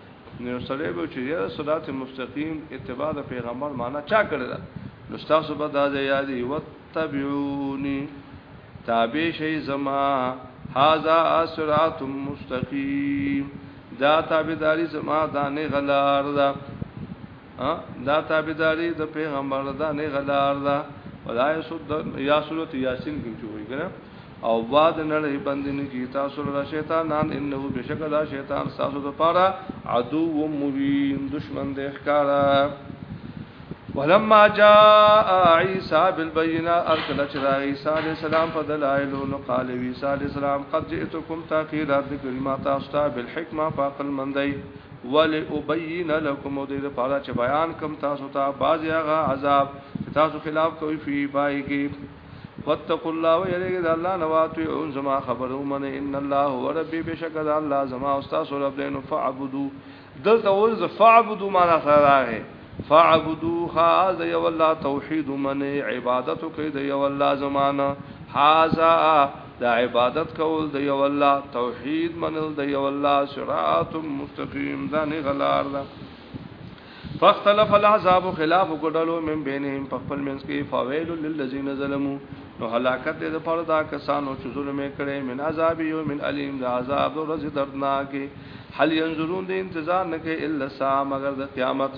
نو سړی به چې یاره صراط مستقیم اتباع د پیغمبر معنا چا کړی دا نو تاسو به دا ځای یادې وتبعونی تابع شي زما هاذا صراط مستقیم دا تابعداري زما دا نه غلار ده دا تابعداري د پیغمبر دا نه غلار دا ولا يسد یا سورۃ یاسین کې جوړی ګره او بعد نړۍ باندې نه کی تاسو له شیطانان انه بشکل شیطان تاسو د پاره عدو و مبین دشمن د ښکارا ولما جاء عيسى بالبينه ارسل چرا عيسى عليه السلام په دلایل نو قال عيسى عليه السلام قد جئتكم تاخيرات ذکر ما تاسو بالحکمه فاقل مندای ولابین لکم او دې لپاره چې بیان کم تاسو ته باز هغه عذاب چې تاسو خلاف کوي فی پای کې واتقوا الله ويرګه د الله نواتو اون زما خبرو من ان الله هو ربي بشک د الله زما استاد رب دین فعبدو دلته ول ز فعبدو معنا سره راغی فعبدو خاز یو الله توحید من عبادت کوي د یو الله زمانہ هاذا دا عبادت کول د یو الله توحید منل د یو الله صراط مستقیم دا نه غلار دا فاختلف العذاب خلاف ګډلو من بینهم په خپل منځ کې فویل للذین ظلموا نو هلاکت دې د پاره دا کسانو چې ظلم کړي من عذاب یو من الیم د عذاب ورځ دردناک هل ينظرون دې انتظار نه کوي الا سا مگر د قیامت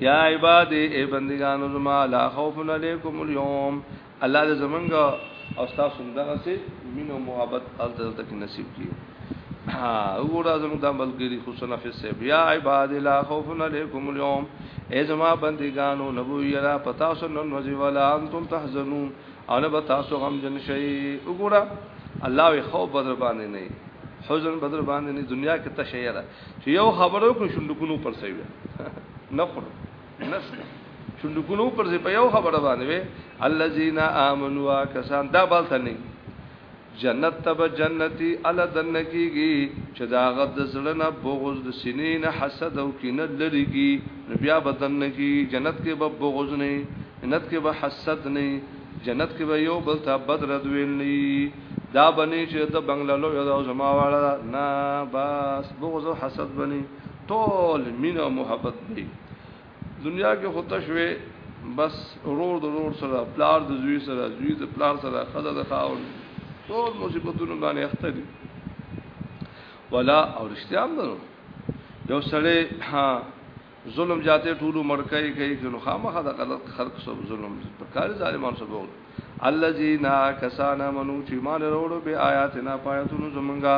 یا عباد ای بندگانو زما لا خوف علیکم اليوم الله دې زمونږ او تاسو دغه سي مين او محبت حال ته تک نصیب کړي وګوره زموږ د ملګری حسن حافظ صاحب یا عباد لا خوف علیکم اليوم ای زما بندگانو نبو یرا پتا سو نن وزی ولا انتم تحزنون او نه پتا سو غم جن شي وګوره الله وی خوف بدر باندې نه حزن بدر باندې نه دنیا کې تشیره چې یو خبرو کو شندکونو پر سی وي نه خور نه شندکونو پر سی په یو خبره باندې وي الذين امنوا کسان دا بالته نه جنت تب جنتی ال دن کیږي چې دا غد زړنه بغض د سینې نه حسد او کینه لری کی نو بیا بدن کی جنت کې به بغض نه جنت کې به حسد نه جنت کې به یو بل ته بدرد ویل نه دا بنی چې ته بنگله لو یو دا زما واړه نه بس بغض او حسد بنی ټول مین او محبت دی دنیا کې خو تشوي بس رور د رور سره پلار د زوی سره زوی د پلار سره خزه د خاون ټول مصیبتونو باندې اخته دي ولا او رښتیا هم یو سړی ها ظلم جاتے ټول عمر کوي کوي نو خامخه د غلط خلق سب ظلم په کار ظالمان سب وو الذين كسان منو چې مان وروړو به آیاتنا پایتونو زمونږه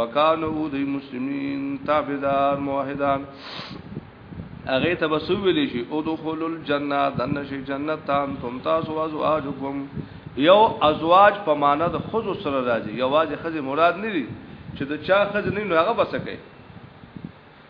وکانو د مسلمانین تابعدار موحدان اغه تبسو ویلی شي او دخول الجنه دن شي جنت تام تم تاسو ازواجکم یو ازواج په معنا د خود سره راځي یواز خزه مراد نه دي چې د چا خزه نه نو هغه بسکه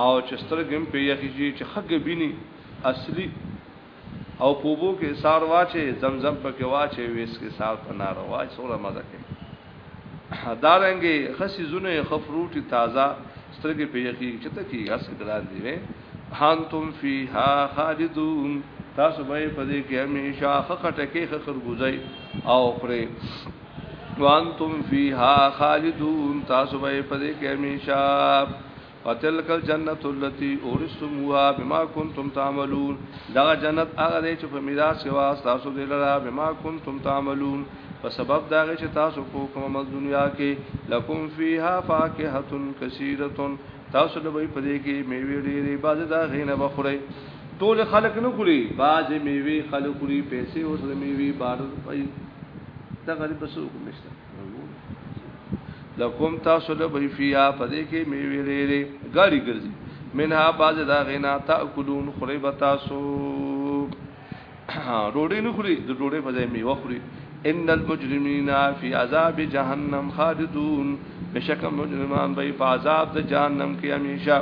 او چې سترګې هم پې یخې شي چې ښه ګبیني اصلي او په اوبو کې سار واچې زمزم پکې واچې ویس کې سار په ناره واچ څومره مزه کوي دا رنګې ښه سیزونه یې ښه فروټي تازه سترګې پې یخې چې ته کې هسې ګران دی وې هانتم فیها خالدون تاسو به په دې کې همیشه ښه خټکې ښه خربوزي او خوري وانتم فیها خالدون تاسو به په دې کې همیشه وتلک الجنت التي اورثتموها بما كنتم تعملون دا جنت هغه دی چې په میراث کې واس تاسو دلرا بما كنتم تعملون په سبب دا چې تاسو کو کوم عمل دنیا کې لکم فیها فاکهه کثیره تاسو د وی پدې کې میوه ډېرې باز دا غینه بخوري ټول خلق نه خوري باز میوه خلق خوري پیسې اوس د میوه بار پي دا غریب سوق نشته لکم تاسو له به فیا پدې کې میوه لري ګاډي ګرځي منها باز دا غینا تاکلون خوري بتاسو ډوډۍ نه خوري د ډوډۍ په ځای میوه خوري ان المجرمین فی عذاب جهنم خالدون بشک مجرمان به په عذاب د جهنم کې همیشه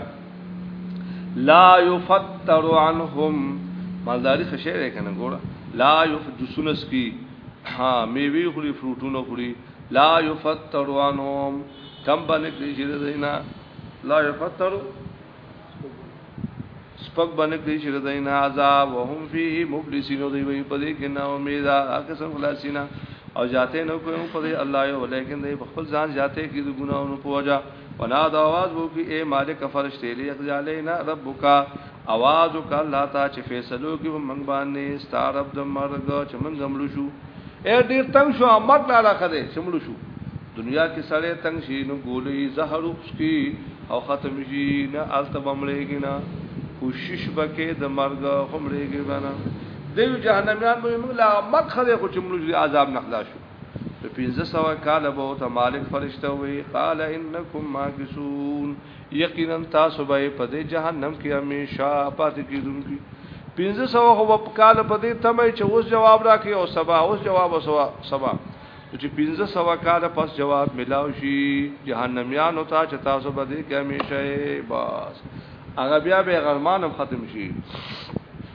لا یفتر عنهم مالداری خشه ده کنه ګوره لا یفتر سنس کی ها میوی خوري فروټونه خوري لا یفتر عنهم کم باندې کړی شي دینا لا یفتر سپک باندې کړی شي دینا عذاب وهم فيه مبلسین دی وی په دې کې نا امیدا قسم خلاصینا او جاته نو کوم په دې الله یو لیکن دې خپل ځان جاته کې د ګناونو په وجا ونا دا आवाज وو کی اے مالک فرشتي لیقضی علینا ربک आवाज وک الله تا چې فیصلو کې موږ باندې ستارب د مرګ چې موږ مړو شو اے ډیر تنگ شو مرګ لا راخره چې مړو شو دنیا کې سړی تنگ شي نو ګولې زهر وخسکی او ختم شي نه الته بمړېږي نه کوشش وکې د مرګ همړېږي بنا دیو جهنميان به موږ لا مرګ خره خو چې موږ عذاب نه خلاص شو نو پنځه سوه کاله به ورته مالک فرشته وي قال انکم ماکثون یقینا تاسو به په دې جهنم کې همیشه پاتې کیدونکي پنځه سوه خو په کال په دې تمه چې اوس جواب راکې او سبا اوس جواب او سبا سبا چې پنځه سوه کاله پس جواب ملاو شي جهنميانو ته چې تاسو به دې کې همیشه بس هغه بیا به غرمانم ختم شي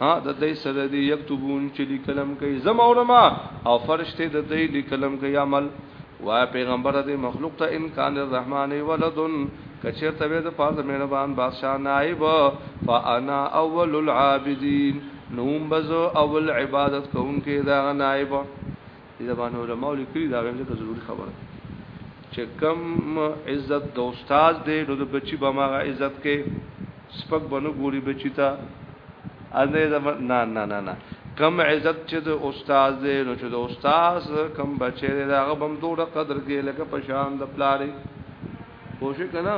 ها د دې سره دی یكتبون چې لیکلم کوي زمورما او فرشته د دې لیکلم کوي عمل وا پیغمبر دې مخلوق ته ان کان الرحمن ولدن کچرته وې د پاره مهربان بادشاہ نائب فانا اول العابدین نوم بزو اول عبادت کوونکې دا نائب دې زبانه علماء لیکلي دا غنځه ته ضروری خبره چې کم عزت د استاد دې نو د بچي به ماغه عزت کې سپک بنو ګوري بچی ته انې زبان نه نه نه نه کم عزت چې د استاد دې نو چې د استاد کم بچی دې هغه بم دوه قدر کې لکه پشان د پلاری کوشش کنا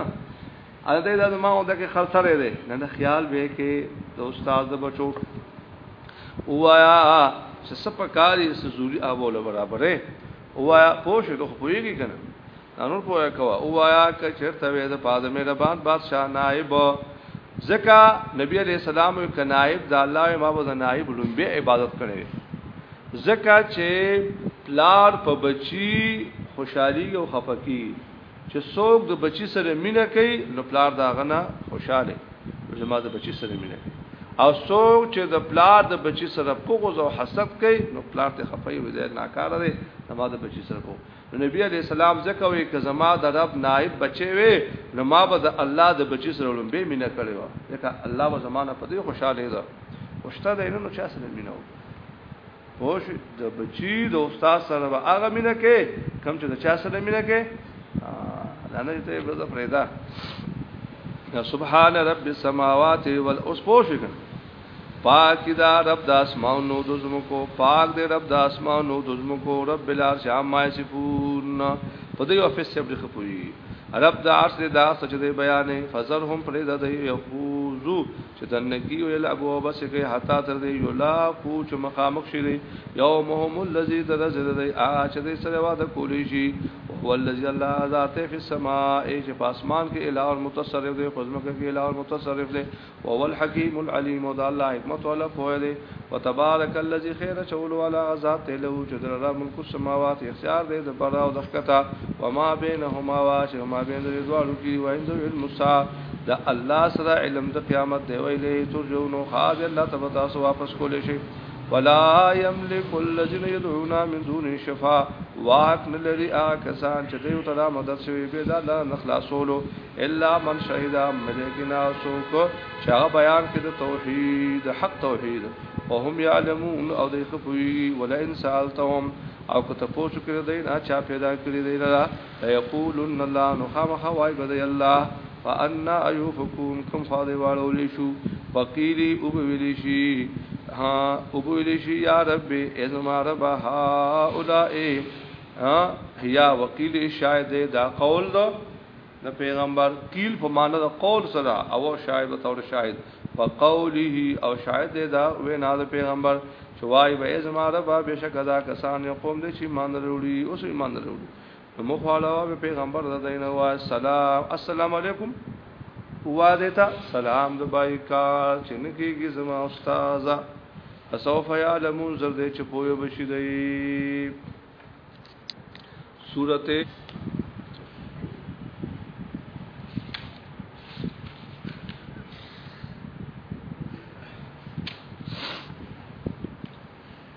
الته دا ما او دغه خرڅره ده نه د خیال به کې د استاد د بچو وایا چې سپکاري سزوري اوله برابرې وایا پوه شو ته پوهیږي کنه نور پوهه کوا وایا ک چرته وې د پاد مې ربان بادشاہ نائب زکا نبی علیہ السلام ک نائب د الله ما به نائب لومبه عبادت کړي زکا چې پلار په بچي خوشحالي او خفقي چې څوک د بچی سره مینه کوي نو پلار دا غنه خوشاله چې ما د بچی سره مینه کوي او څوک چې د پلار د بچی سره پوغوز او حسد کوي نو پلار ته خفای وي دا ناکاره دی ما د بچی سره پوغوز نو نبی علی السلام ځکه وی ک زما د رب نائب بچي وي نو ما به د الله د بچي سره ولوم به مینه کړی و ځکه الله به زمانہ په دې خوشاله ده خوشته ده نو چا سره مینه وکړي پوش د بچی د استاد سره به هغه مینه کې کم چې د چا سره مینه کې دا نه ته برزه فریدا سبحان رب السماوات والارض پوش پاک دا رب د اسمان نو د زمکو پاک دی رب د اسمان نو د زمکو رب العرش عما یصفون په دې او فیس سب دغه پوری رب د عرش دا سچ دی بیانې فزرهم فرید دی یقوزو چې تر نږدې یو له ابو وبس کې حتا تر دې یو لا کو چې مخامخ شي دی یومهم الذی درز دی هغه چې دې سره واده کولی شي هو الذی الله ذات فی السماء چې په اسمان کې الہ المتصرف دی خزمه کې الہ المتصرف دی او هو الحکیم العلیم او دا الله حکمت ولا پوهه دی وتبارک الذی خیر چول ولا ذات له چې در ملک السماوات اختیار دی د بر او د خطا وما بینهما واشهما بین دوالو کې وایندو المسا د الله سره علم د قیامت دی ویلې ترجون خاز الله تبارک تاسو واپس کولې شي ولا يملك الذين يدعون من دون شفاء واک نلری آ کسان چې دیو تعالی مدد شوی به دا الله نخلاصولو الا من شهد ملکنا سوک چا بیان کړي توحید حق توحید او هم يعلمون او دی خپوی ولا ان سالتهم او کته پوسو کړي دین اچا پیدا کړی دی ليقولن الله نو خامخا وای به دی الله فانا يوفكون کوم خوا دی واړول شو فقيلي او به ویل شي ها او به ویل شي یا رب ازما رب ها اولائے ها یا وکیل شاید دا قول دا د پیغمبر قیل په معنی د قول سره او شاهد او تور شاهد په قوله او شاهد دا وینا د پیغمبر شوای به زما رب بشک دا کسان یو قوم دي چې مان وروړي اوس ایمان وروړي نو مخاله پیغمبر د دین وا سلام السلام علیکم وا دیتا سلام د بایکا چې نکیږي زما استاد اسوف یعلمون زر دې چې پوهه بشي دی سورته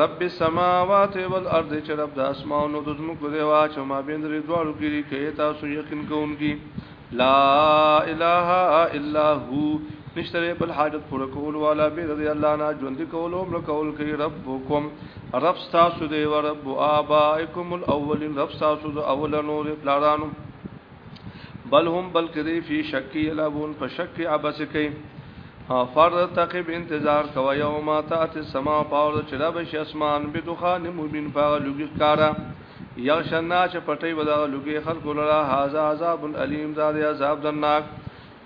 رب السماوات والارض چې رب د اسمانو د زمکو دی وا چې ما بین درې دوړو کې لري کې تاسو یقین کوونکی لا اله الا هو نشتره بل حاجت پوره کول والا به رضی الله نه ژوند کول او مر کول کوي ربکم رب تاسو دی او رب ابائکم الاولین رب تاسو د اولنو پلارانو بل هم بل کدی فی شک یلعبون په شک عبس کوي فرد تقب انتظار کوا یوم تات السما پاور چرا بش اسمان به دخان مبین پاغه لوګی کارا یا شنا چې پټي ودا لوګي خلق لرا هاذا عذاب الیم دا عذاب درناک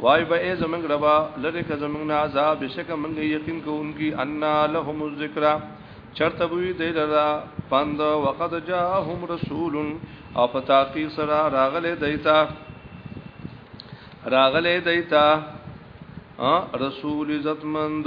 وای به ای زمنګ ربا لری که زمنګ نه عذاب بشک منګ یقین کوونکی ان لهم الذکر چرته بوی دی لرا پند وقد جاءهم رسول او په تاقی سره راغله دیتا راغله دیتا رسول عزتمند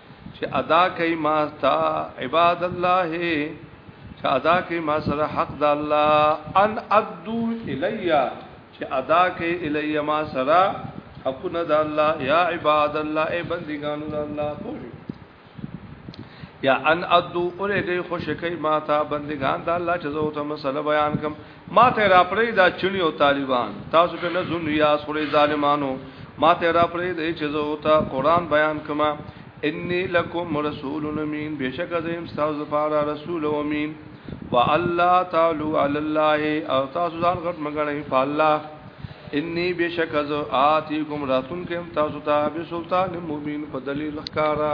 چې ادا کوي ما تا عباد الله چې ادا کوي ما سره حق د الله ان ادو الیا چې ادا کوي الیا ما سره حقونه د الله یا عباد الله ای بندګانو د الله پوه یا ان ادو اورې دې خوشکې ما تا بندګان د الله چې زه ته مسله بیان کوم ما ته را پرې دا چنی او طالبان تاسو ته نه زون یاس خوري ظالمانو ما ته را پرې دې چې زه او ته قران بیان کما انی لکم رسول امین بشک زم تاسو لپاره رسول امین والله تعالی علی الله او تاسو ځان غټ مګنئ په الله انی بشک از آتیکم راتون کم تاسو ته به سلطان مبین په دلیل ښکارا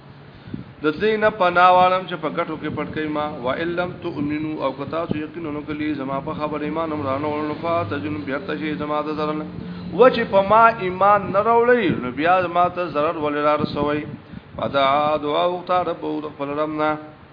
د دې نه پناه والم چې په ګټو کې پټ کای ما و علم تؤمنو او کتا سو یقینونو کلی زما په خبر ایمان هم رانه ورنو فاتجن بیرته شي زما د زرن و چې په ما ایمان نه راولې نو بیا ما ته zarar ولې را رسوي فدا دعا او تعرب او خپل رمنا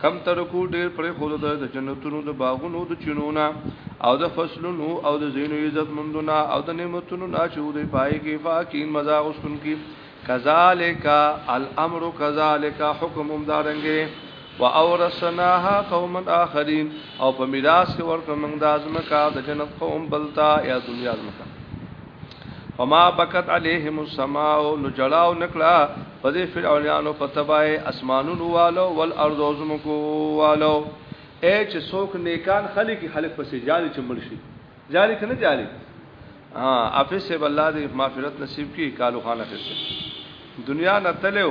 کم ترکو ډیر پر خود ده د جنتونو د باغونو د چینونه او د فصلونو او د زینو عزت مندونه او د نعمتونو نه چې دوی پای کې فاکین مزا غستون کی کذالک الامر کذالک حکم دارنګه واورثناها قوما اخرین او په میراث کې ورکړم د ازمکا د جنت قوم بلتا یا دنیا ازمکا فما بکت علیهم السماء نو جړاو نکړه په دې فرعونانو په تبای اسمانونو والو ول ارض زمکو والو اے چې څوک نیکان خلک خلک پسې جاري چې مرشي جاري کنه جاري ها افس بل الله دې مغفرت نصیب کړي کالو خان افس دنیا نه تلو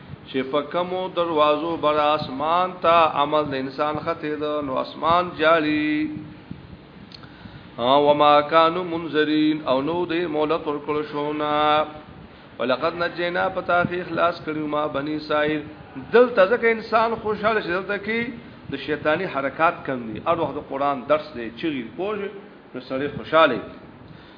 چې په کومو دروازو بر اسمان ته عمل د انسان خته ده نو اسمان جاړي او ما كانوا منذرين او نو دې مولت ورکړ شو نا ولقد نجينا پتا خي اخلاص کړو ما بني سائر دل تزکه انسان خوشاله شي دلته کې د شیطانی حرکات کم دي او وخت قرآن درس دی چغیر پوه نو سړی خوشاله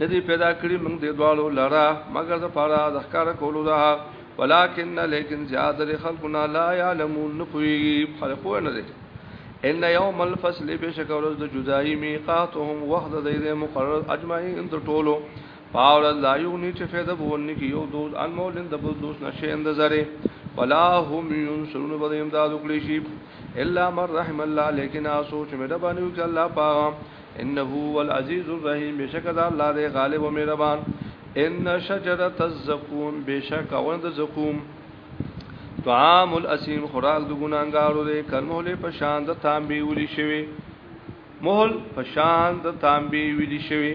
ندی پیدا کړی موږ دې دوالو لرا مگر د پاره د ښکار کولو دا ولکن لیکن زیاد لري خلقنا لا يعلمون نفوي خلقو نه دي ان يوم الفصل بشک ورځ د جدای میقاتهم وحد د دې مقرر اجمعین د ټولو پاول لا یغنی چې فیده بون کی یو دوز ان مولن د بل دوز نشه اند زره ولا هم ينصرون بده امداد وکړي شي الا من رحم الله لیکن اسو چې مې د باندې وکړه الله پاک انه هو العزیز الرحیم بشک دا الله دی غالب او مهربان ان شجره الزقوم بشک وند زقوم طعام الاسیم خوراک د ګناګارو دی کلمه له پشان د تانبی ویلی شوی مهل پشان د تانبی ویلی شوی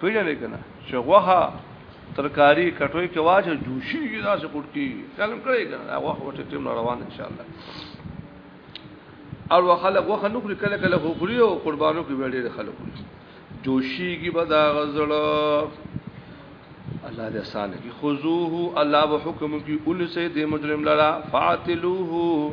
پیژنې کنه چې غوخه ترکاری کټوي کې واچو جوشي کې داسې کوټي خیال کړی کنه هغه وخت ټیم روان ان شاء الله او خلک وخه نو کله کله خو خوري او قربانو کې وړي خلک جوشي کې به دا غزړه الله دې آسان کی خذوه الله به حکم کی اول سے دې مجرم لرا فاتلوه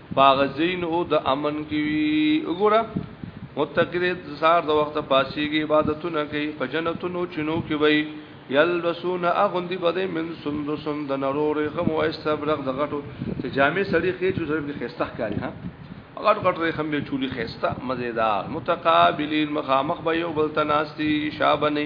پاغه زین او د امن کی وی وګوره متقی دې سار د وخت پاسیږي عبادتونه کوي په جنتونو چینو کې وي یلبسون اغندی بده من سندسن د نرور غم او استبرق د غټو چې جامع سړی خې چې سره کې خسته کاری ها غټ غټ رې خم به چولی خسته مزیدار متقابلین مخامخ به یو بل تناستی شابنه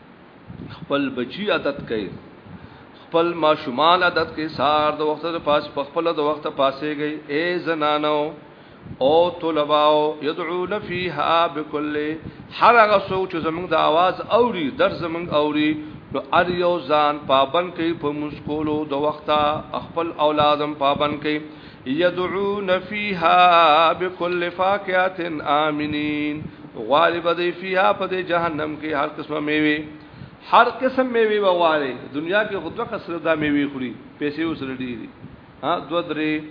خپل بچی عادت کړئ خپل ماشومان عادت کړئ سار د وخت د پاس په خپل د وخت پاسېږي اے زنانو او طلباو يدعون فيها بكل هر هغه څوک چې زمونږ د आवाज اوري در زمونږ اوري نو ار یو ځان پابند کوي په مسکولو د وخته خپل اولادم پابند کوي یدعون فیها بكل فاکهات آمنین غواړي به دی فیها په دې جهنم کې هر قسمه میوه هر قسم میوه وغواړي دنیا کې خود وخت سره دا میوه خوري پیسې وسره ډیری ها دو درې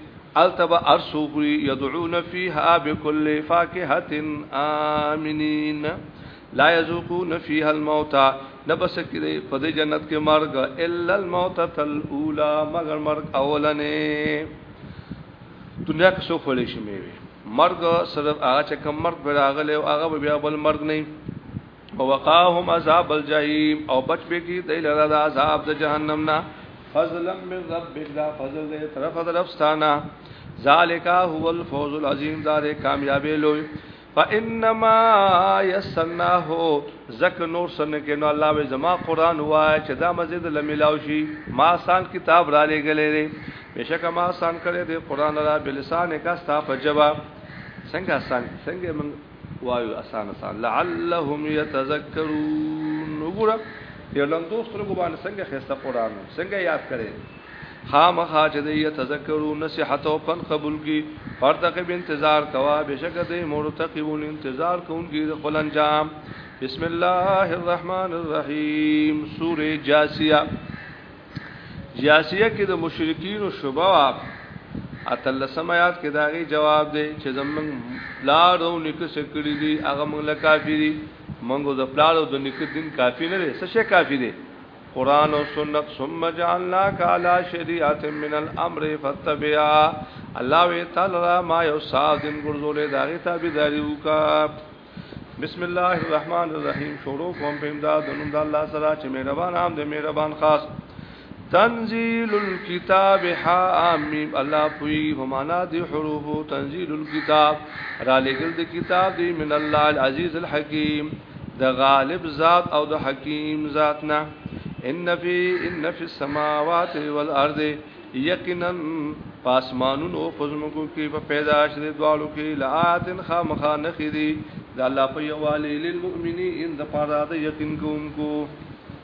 التب ارسو خوري یدعون فیها بكل فاکهات آمنین لا یذوقون فیها الموت نبس کی دی په دې جنت کې مرګ الا الموت الاولى مگر مرګ اولنې دنیا کې څو خولې شي میوي مرګ صرف هغه چې کم مرګ پر راغلی او هغه بیا بل مرګ نه او وقاهم عذاب الجحیم او بچ به کی دی لره د عذاب د جهنم نه فضلا من ربک دا فضل دې طرف طرف ستانه ذالک هو الفوز العظیم دا دې کامیابی لوی فانما يسناه زک نور سن کې نو الله وې زما قران وای چې دا مسجد لملاو شي ما سان کتاب را لګلې دي بشک ما سان کړې دي قران را بلسان کا ستا په جواب څنګه آسان څنګه من وایو آسان آسان لعلهم يتذكرون وګوره یو لندوس تر کو باندې څنګه خسته قران څنګه یاد کړي خامخا چې دی تذکرو نصیحت او پن قبول کی فرتقب انتظار کوا بشک دی مرتقبون انتظار کوونکی د خپل انجام بسم الله الرحمن الرحیم سوره جاسیه جاسیه کې د مشرکین او شباب اتلسم آیات کې داغي جواب دی چې زمنګ لارو نکه سکړی دی هغه موږ لا کافی دی موږ د پلاړو د نکه دین کافی نه دی څه شي کافی دی قران او سنت ثم جعلناك على شريعه من الامر فتبعها الله وی تعالی ما یو ساز دین ګرځولې داغه تابعداري وکا بسم الله الرحمن الرحیم شروع کوم په امداد د نوم د الله سره چې مهربان عام د مهربان خاص تنزيل الكتاب حامیم الله پوی همانا دی حروف تنزيل الكتاب را لګل د کتاب دی من الله العزيز الحكيم د غالب ذات او د حکیم ذات نه ان فی ان فی السماوات والارض یقینا پاسمانونو پزمکو کې په پیدائش دي دوالو کې لآتن خامخا نخري د الله په یوالي للمؤمنین د پاره د یقین کوونکو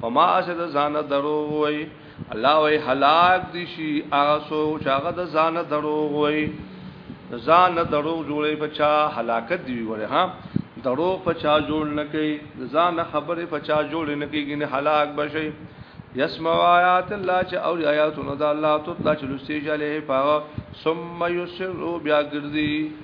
فما اسد زانه دروغ وای الله وای هلاک دي شي هغه سو چې هغه د زانه دروغ وای زانه دروغ جوړي پچا هلاکت دی وره ها درو پچا جوړ نکي زانه خبره پچا جوړ نکي ګنه هلاک بشي يسمع آیات الله چې او آیاتونه د الله تو الله چې لستي جاله پاو ثم يسر بیا ګرځي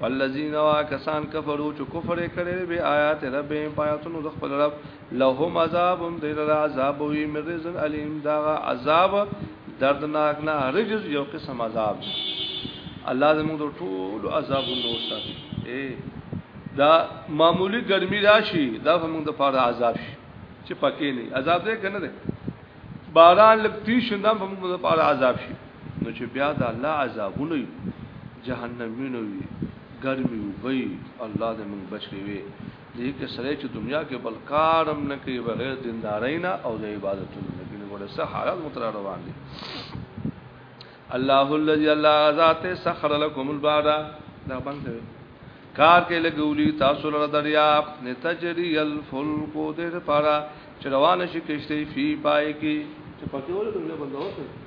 والذین واکسان کفروا چې کفر کړي به آیات رب پایتونو د خپل رب لهم عذاب دل عذاب وی مرز الیم دا عذاب دردناک نه رجز یو قسم عذاب الله دې موږ ټول عذاب نو ساتي اے دا معمولی ګرمي راشي دا موږ د پاره عذاب شي چې پکې نه عذاب دې کنه دې باران لکتی شندم موږ د پاره عذاب شي نو چې بیا د الله عذابونه وي جهنمونه وي ګرمي وبي الله دې موږ بچي وي دې کې سره چې دنیا کې بل کارم نه کوي بغیر دیندارینا او د عبادتونو نه کوي ګوره سه حالات متر روان دي الله الذي الله ذات سخر لكم البحر دا باندې کار کې لګولي تاسو لپاره دریاب نتجري الفلق دې لپاره چې روان شي کشته فی پای کې چې پکې ولې دنیا بندوته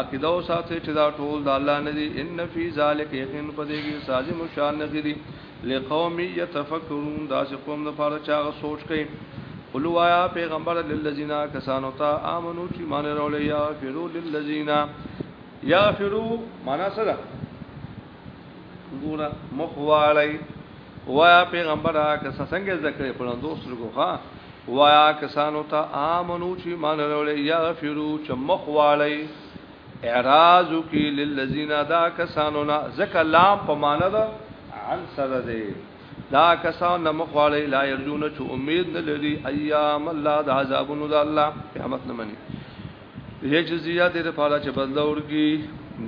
عقیده او ساتي چې دا ټول د الله نه دي ان فی ذلک یقین پدې کې سازي مشان نه دي لقوم یتفکرون دا چې قوم د پاره چا سوچ کوي قلو آیا پیغمبر للذین کسانو ته امنو چې مان راولې یا فرو للذین یا فرو معنا سره ګوره مخواړی وایا پیغمبره که څنګه ذکر په لندو سرګو ها وایا کسانو ته امنو چې مان وروړي یا غفرو چې مخ واړی اعراض کی للذین دا کسانو نه ذکر لام په معنا ده عن سره ده دا کسان نه مخ واړی لا یرجون چې امید نه لري ایام الله د عذابونو د الله قیامت نه مني لیجزیه دې لپاره چې بدله ورګي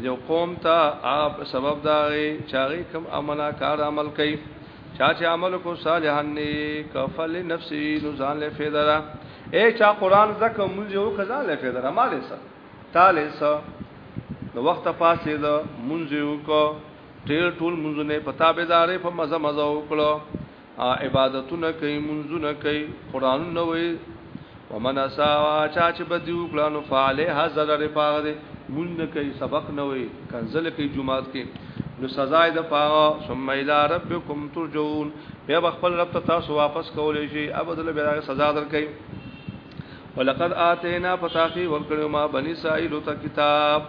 یو قوم ته اپ سبب دا غي چاغي کم امنا کار عمل کوي چا چې عمل کو صالحا نیک فل نفسي نو ځان له فیدرا اے چا قران زکه مونږ یو کزان له فیدرا مال سره تاله سره نو وخت پاسې دا مونږ یو کو ټول ټول مونږ نه پتا به دارې په مزه مزه وکړو عبادتونه کوي منځونه کوي قران نه وي ومن اسا چا چې بدی وکړه نو فعلها ضرر پاره دي مون نه کوي سبق نه وي کنزل کوي جمعات کې نو سزا ده پاره ثم الى ربكم ترجون بیا خپل رب ته تاسو واپس کولې شي ابدل بیا سزا درکې ولقد اتینا فتاقی ورکړو ما بنی اسرائیل ته کتاب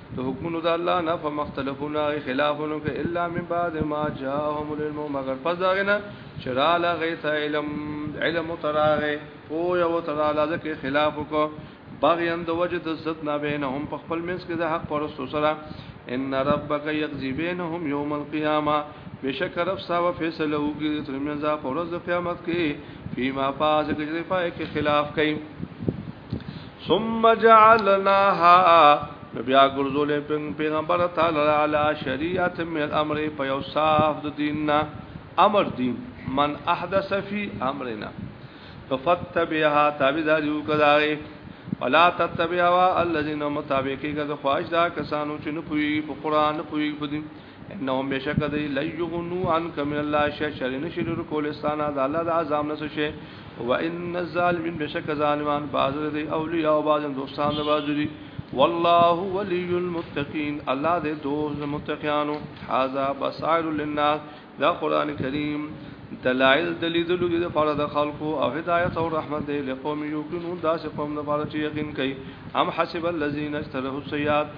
د حکمونو د الله نه فمختلفون خلافون ک الا من بعد ما جاءهم العلم مگر پس دا غنه چراله غیث علم علم تراغه او یو تراله ځکه خلاف کو بغیان د وجه د زد نه بینهم په خپل منځ کې د حق پرستو سره ان ربک یقضی بینهم یوم القیامه بشک رب صاحب فیصله وکړي تر منځه پر ورځ قیامت کې فيما فاز کې فای کې خلاف کوي ثم جعلناها بیا ګرځولې پیغمبر تعالی علی شریعت من امر په یو صاف د دیننا امر دین من احدث فی امرنا فتبعها تابعداریو کداغه ولا تتبعوا الذين متابعين کده خواش دا کسانو چې نه پوي په قران نه پوي په دین انهم بشک دی لا یغنو عنک من الله شی شرین شرور کولستان د الله د عذاب نس شی و ان الظالمین بشک ظالمان باز دی اولیاء او باز دوستان د باز دی والله ولی المتقین الله دې دوست متقینو هاذا بصائر للناس دا قران کریم دلائل دلیدلو دې لپاره د خلقو او هدایت او رحمت دې لقوم یوقنون دا سه قوم لپاره چې یقین کوي ام حسب الذين اجترحوا السيئات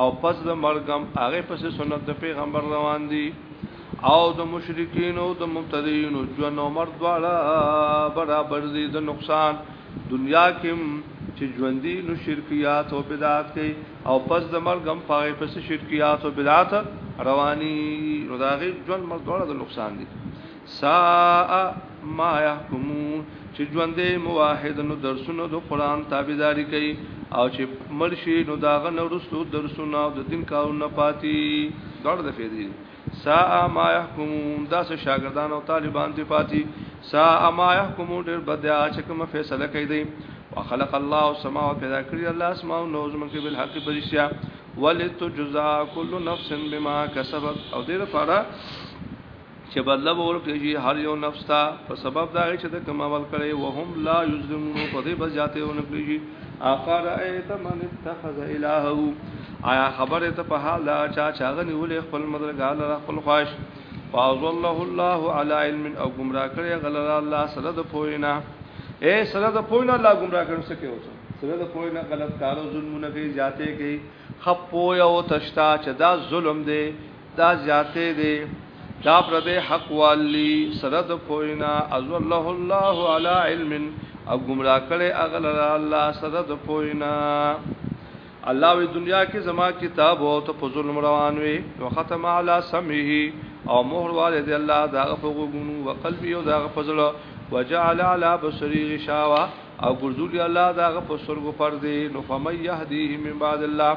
او پس د مرګم هغه پس سنت د پیغمبر روان دي او د مشرکین او د مبتدیین او جن او مرد دواړه برابر دي د نقصان دنیا کې چې ژوندۍ نو شرکیات او بدعات کوي او پس د مرګم پاره پس شرکیات او بدعات رواني نو داغي جن مرد دواړه د نقصان دي ساء ما يحكمون چې ژوندې موحد نو درسونو د قران تابعداري کوي او چې مرشي نو داغه نو رسو درسونه او د دین کارونه پاتې ډړ د فیدی ساء ما يحكمون دا سه شاګردان او طالبان دي پاتې ساء ما يحكمون ډېر بدیا چې کوم فیصله کوي دي وخلق الله السماء پیدا کړی الله اسماء او نوز من کې بل حق پرشیا ولتجزا كل نفس بما كسبت او دې لپاره چې بدله به ورکړي هر یو نفس ته په سبب دا چې د کوم عمل کړي او هم لا یظلمون په دې بزیاته ونکړي افر ایت من اتخذ الهه آیا خبره ته په حال دا چا چاغه نیولې خپل مدرګال را خپل خواش فاضل الله الله علی علم او گمراه کړي غلل الله سره د پوینا اے سره د پوینا الله گمراه کړي سکه اوسه سره د پوینا غلط کارو ظلمونه کوي جاته کوي خپو یو تشتا چې دا ظلم دی دا زیاته دی دا پر دې حق والی سره د پوینا از الله الله علی علم او گمراه کړي اغل الله سره د پوینا الله وی دنیا کې زما کتاب او ته په ظلم روان وي او ختم علی سمعه او مهر والد الله دا غفغو غنو وقلبي او دا غفزله وجعل على بصري غشاوه او ګرځولي الله دا غ په سرګو پر دې نو فمن يهديه من بعد الله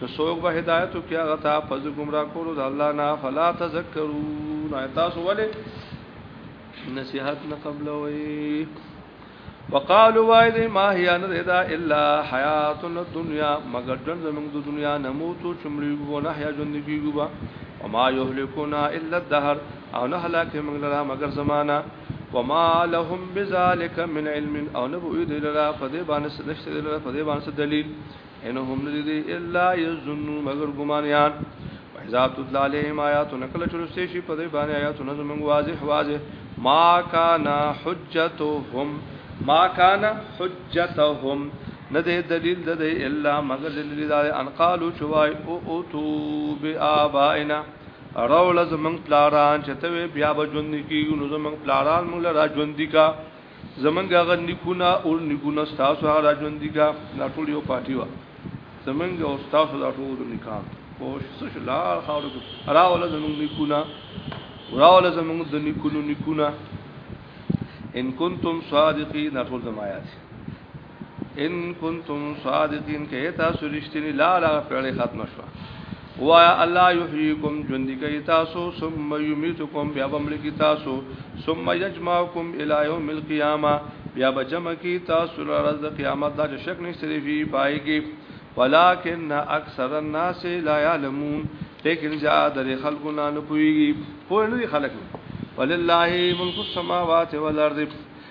نو سوق به هدايت کیا غتا پس گمراه کولو د الله نه فلا تذکرون تاسو ولې نصيحت نه قبلوي وقالوا وايد ما هي ان رضا الا حيات الدنيا مگر جن زمون د دنیا نموت او چمړي وو نه حیا جن کیږي وما يهلكنا الا الدهر او نه هلاک موږ لرا مگر زمانہ وما لهم بذلك من علم او نبو دې لرا په دې باندې څه نشته دې لرا په دې باندې څه دلیل انهم ندی الا یظنون مگر ګمانیان واذا تطلع عليهم آیاتنا کله چې لوستې شي په دې باندې آیاتونه زموږ واضح واضح ما کان حجتهم ما کان حجتهم نه دې دلیل د دې الا مگر دلیل دا ان قالو چوای او او تو بآبائنا راول زمنګ پلاران چې ته بیا به ژوند کیږي نو زمنګ پلاران موږ را ژوند دي کا زمنګ هغه نکونه او نکونه تاسو هغه را ژوند دي کا دا ټول یو پارټي و زمنګ او تاسو دا ټول نکان پوش سش لار خاور راول زمنګ نکونه راول زمنګ د نکونو نکونه ان کنتم صادقین ټول زمایات ان کنتم صادقین که تاسو رښتینی لا لا پیړې ختم شو وایا الله یحییکم ژوند کی تاسو ثم یمیتکم بیا بمل کی تاسو ثم یجمعکم الی یوم القیامه بیا بجم کی تاسو لرز د قیامت دا شک نشته فی پای کی ولکن اکثر الناس لا یعلمون لیکن زیاد خلکو نه پویږي پوه نه خلک ولله ملک السماوات والارض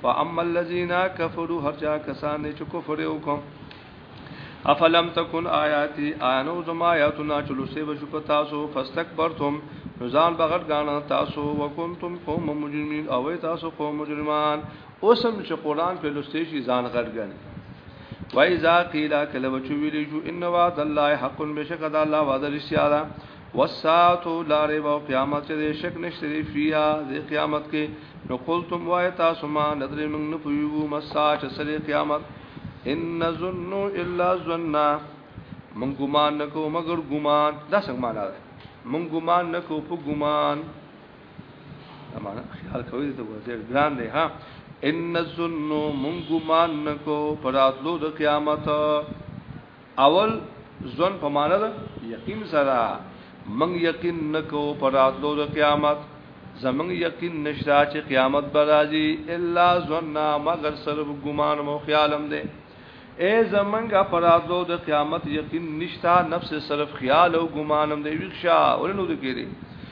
فاما الذين كفروا هر چا کسان دې چې کفر وکم افلم تکون آیاتی آنو زما آیاتنا چلو سی بشو پتا سو فاستکبرتم نزان بغټ غانا تاسو وکنتم قوم مجرمین او تاسو قوم مجرمان اوسم چې قران په لسته شي ځان غټ غني وای ذا قیل کله بچو ویلی جو ان وعد الله حق بشک د الله وعده رښتیا ده والساعت لا ريب او قیامت چې دې شک نشته دی فيها دې قیامت کې نو قلتم وای تاسو ما ندرې موږ نه پویو مسا چې سره قیامت ان نظن الا ظننا موږ ګمان نکو مگر ګمان دا څنګه معنا ده موږ ګمان نکو په ګمان دا معنا خیال کوي ته ورته ګران دی ها ان نظن موږ ګمان نکو پراتلو د قیامت اول ځن په معنا ده یقین سره من یقین نکو پر راتلو د قیامت زمون یقین نشته چې قیامت برازي الا ظن مگر صرف ګمان مو خیالم ده اے زمونږه پر راتلو د قیامت یقین نشته نفس صرف خیال او ګمانم دی ویښه ولنو د کېری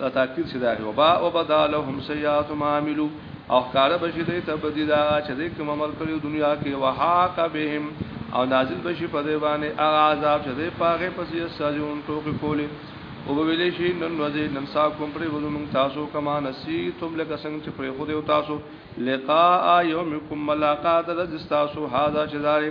دا تاکید چې دا وبا او بدالهم سیئات ما عملو او کار بشي دې ته بدی دا چې دې کوم عمل کړی دنیا کې وحاق بهم او نازل بشي په دې باندې هغه عذاب چې دې پاغه پسې سجون ټوکی کولی او ویلې شي نن وځي نن سا کوم پرې وزمون تاسو کما نسیتم لکه څنګه چې پرې خو دې تاسو لقاء یومکم ملاقات د تاسو هاذا چې داري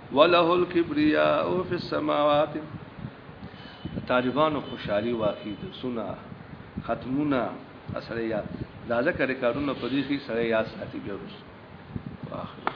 وله الكبرياء في السماوات طالبانو خوشحالي واقعي د سنا ختمونه سره یاد دا ځکه ریکارډونه په دې کې سره یاد ساتي بیا وروسته واخلو